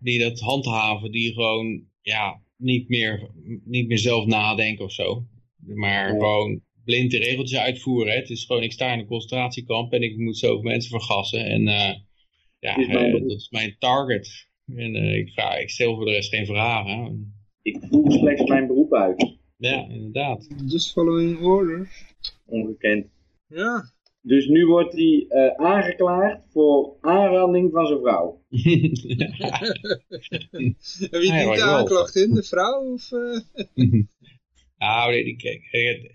die dat handhaven, die gewoon ja, niet, meer, niet meer zelf nadenken of zo. Maar Ja. gewoon blind de regeltjes uitvoeren. Hè. Het is gewoon, ik sta in een concentratiekamp en ik moet zoveel mensen vergassen. En eh, ja, Is eh, beroep. dat is mijn target. En eh, ik, vraag, ik stel voor de rest geen vragen. Ik voer slechts mijn beroep uit. Ja, inderdaad. Just following orders. Ongekend. Ja. Dus nu wordt hij eh, aangeklaagd voor aanranding van zijn vrouw. Heb je niet Eigenlijk de aanklacht in, de vrouw? Of, eh? Nou,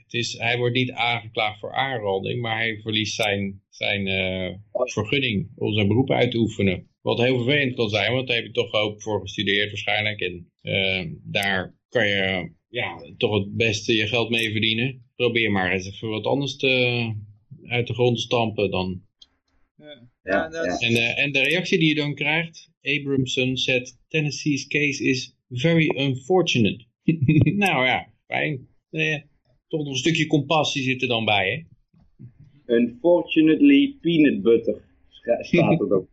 het is, hij wordt niet aangeklaagd voor aanranding, maar hij verliest zijn, zijn eh, vergunning om zijn beroep uit te oefenen. Wat heel vervelend kan zijn, want daar heb je toch ook voor gestudeerd waarschijnlijk. En daar kan je ja, toch het beste je geld mee verdienen. Probeer maar eens even wat anders te, uit de grond te stampen dan. Ja, En, eh, en de reactie die je dan krijgt, Abramson said, Tennessee's case is very unfortunate. nou ja, fijn. Eh, toch nog een stukje compassie zit er dan bij, hè? Unfortunately peanut butter staat erop.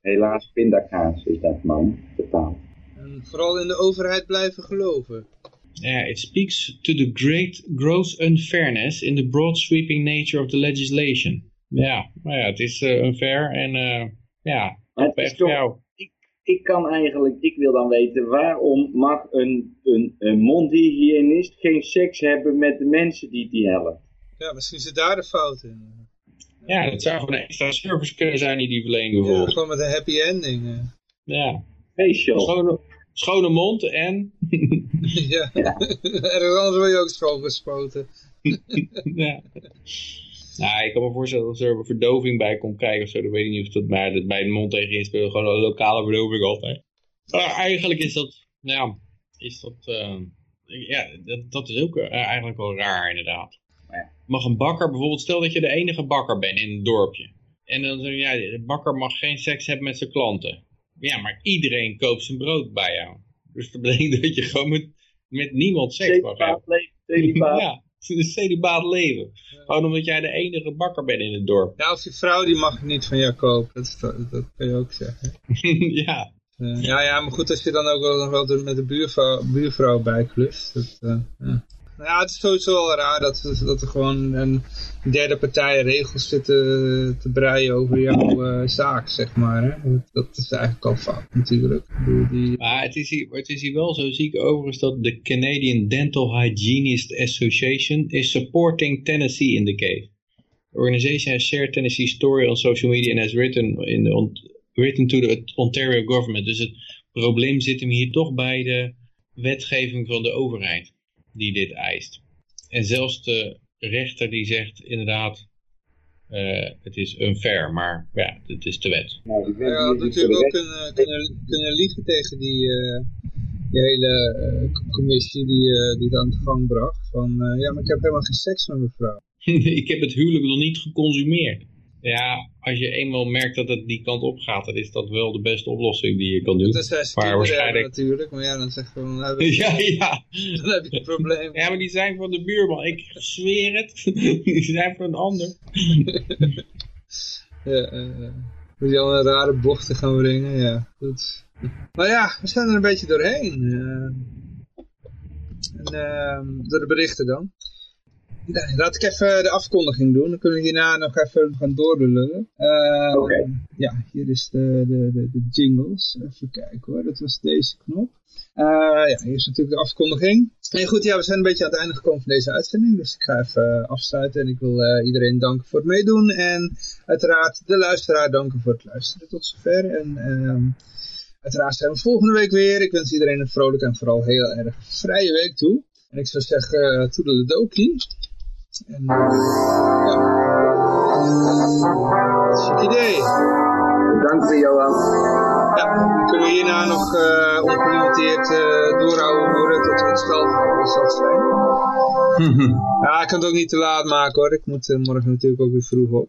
Helaas pindakaas is dat man betaald. En vooral in de overheid blijven geloven. Ja, it speaks to the great gross unfairness in the broad sweeping nature of the legislation. Ja, maar ja, het is eh, unfair en eh, ja, het is toch, jou. ik, ik kan eigenlijk, ik wil dan weten, waarom mag een, een, een mondhygiënist geen seks hebben met de mensen die die helpen? Ja, misschien zit daar de fout in. Ja, dat zou gewoon een extra service kunnen zijn die die verlenen Ja, bijvoorbeeld. gewoon met een happy ending. eh. Ja, Facial. schone, schone mond en... ja. Ergens anders word je ook schoongespoten. ja. Nou, ik kan me voorstellen dat er verdoving bij komt kijken of zo. Dat weet ik niet of dat bij, dat bij de mond tegen spelen. Gewoon een lokale verdoving altijd. Maar eigenlijk is dat, ja, is dat, eh, ja, dat, dat is ook eh, eigenlijk wel raar inderdaad. Mag een bakker bijvoorbeeld, stel dat je de enige bakker bent in het dorpje. En dan zeg je, ja, de bakker mag geen seks hebben met zijn klanten. Ja, maar iedereen koopt zijn brood bij jou. Dus dat betekent dat je gewoon met, met niemand seks mag hebben. Celibaat leven, celibaat. Ja, een celibaat leven. Gewoon omdat jij de enige bakker bent in het dorp. Ja, of die vrouw die mag niet van jou kopen. Dat, is, dat, dat kan je ook zeggen. ja. Ja, ja, maar goed, als je dan ook wel nog wel de- met de buurvrouw, buurvrouw bijklust. Dat, eh, ja. Nou ja, het is sowieso wel raar dat, dat er gewoon een derde partij regels zitten te breien over jouw eh, zaak, zeg maar. Hè? Dat, is eigenlijk al fout natuurlijk. Die, Maar het is, hier, het is hier wel zo ziek overigens dat de Canadian Dental Hygienist Association is supporting Tennessee in the case. The organization has shared Tennessee's story on social media and has written, in written to the Ontario government. Dus het probleem zit hem hier toch bij de wetgeving van de overheid die dit eist. En zelfs de rechter die zegt inderdaad, eh, het is unfair, maar ja, het is de wet. Nou, die Hij had natuurlijk ook kunnen, kunnen, kunnen liegen tegen die, eh, die hele eh, commissie die, eh, die het aan de gang bracht. Van, eh, ja, maar ik heb helemaal geen seks met mevrouw. ik heb het huwelijk nog niet geconsumeerd. Ja, als je eenmaal merkt dat het die kant op gaat, dan is dat wel de beste oplossing die je kan doen. Dat is maar waarschijnlijk... natuurlijk, maar ja, dan zeg je van, heb je, Ja, ja. dan heb je een probleem. Ja, maar die zijn van de buurman. Ik zweer het. die zijn van een ander. Ja, eh, moet je al een rare bochten gaan brengen, ja, goed. Maar ja, we zijn er een beetje doorheen. eh. en, ehm, door de berichten dan. Laat ik even de afkondiging doen. Dan kunnen we hierna nog even gaan doorlullen. Oké. Ja, hier is de, de, de, de jingles. Even kijken hoor, dat was deze knop. Eh, ja, hier is natuurlijk de afkondiging. En goed, ja, we zijn een beetje aan het einde gekomen van deze uitzending. Dus ik ga even eh, afsluiten. En ik wil eh, iedereen danken voor het meedoen. En uiteraard de luisteraar danken voor het luisteren tot zover. En ehm, uiteraard zijn we volgende week weer. Ik wens iedereen een vrolijke en vooral heel erg vrije week toe. En ik zou zeggen, uh, toedeledokie. En ja. Chic idee. Bedankt voor Johan. Ja, dan kunnen we hierna nog uh, ongelimiteerd uh, doorhouden tot we het spel van zal zijn. ja, ik kan het ook niet te laat maken hoor. Ik moet uh, morgen natuurlijk ook weer vroeg op.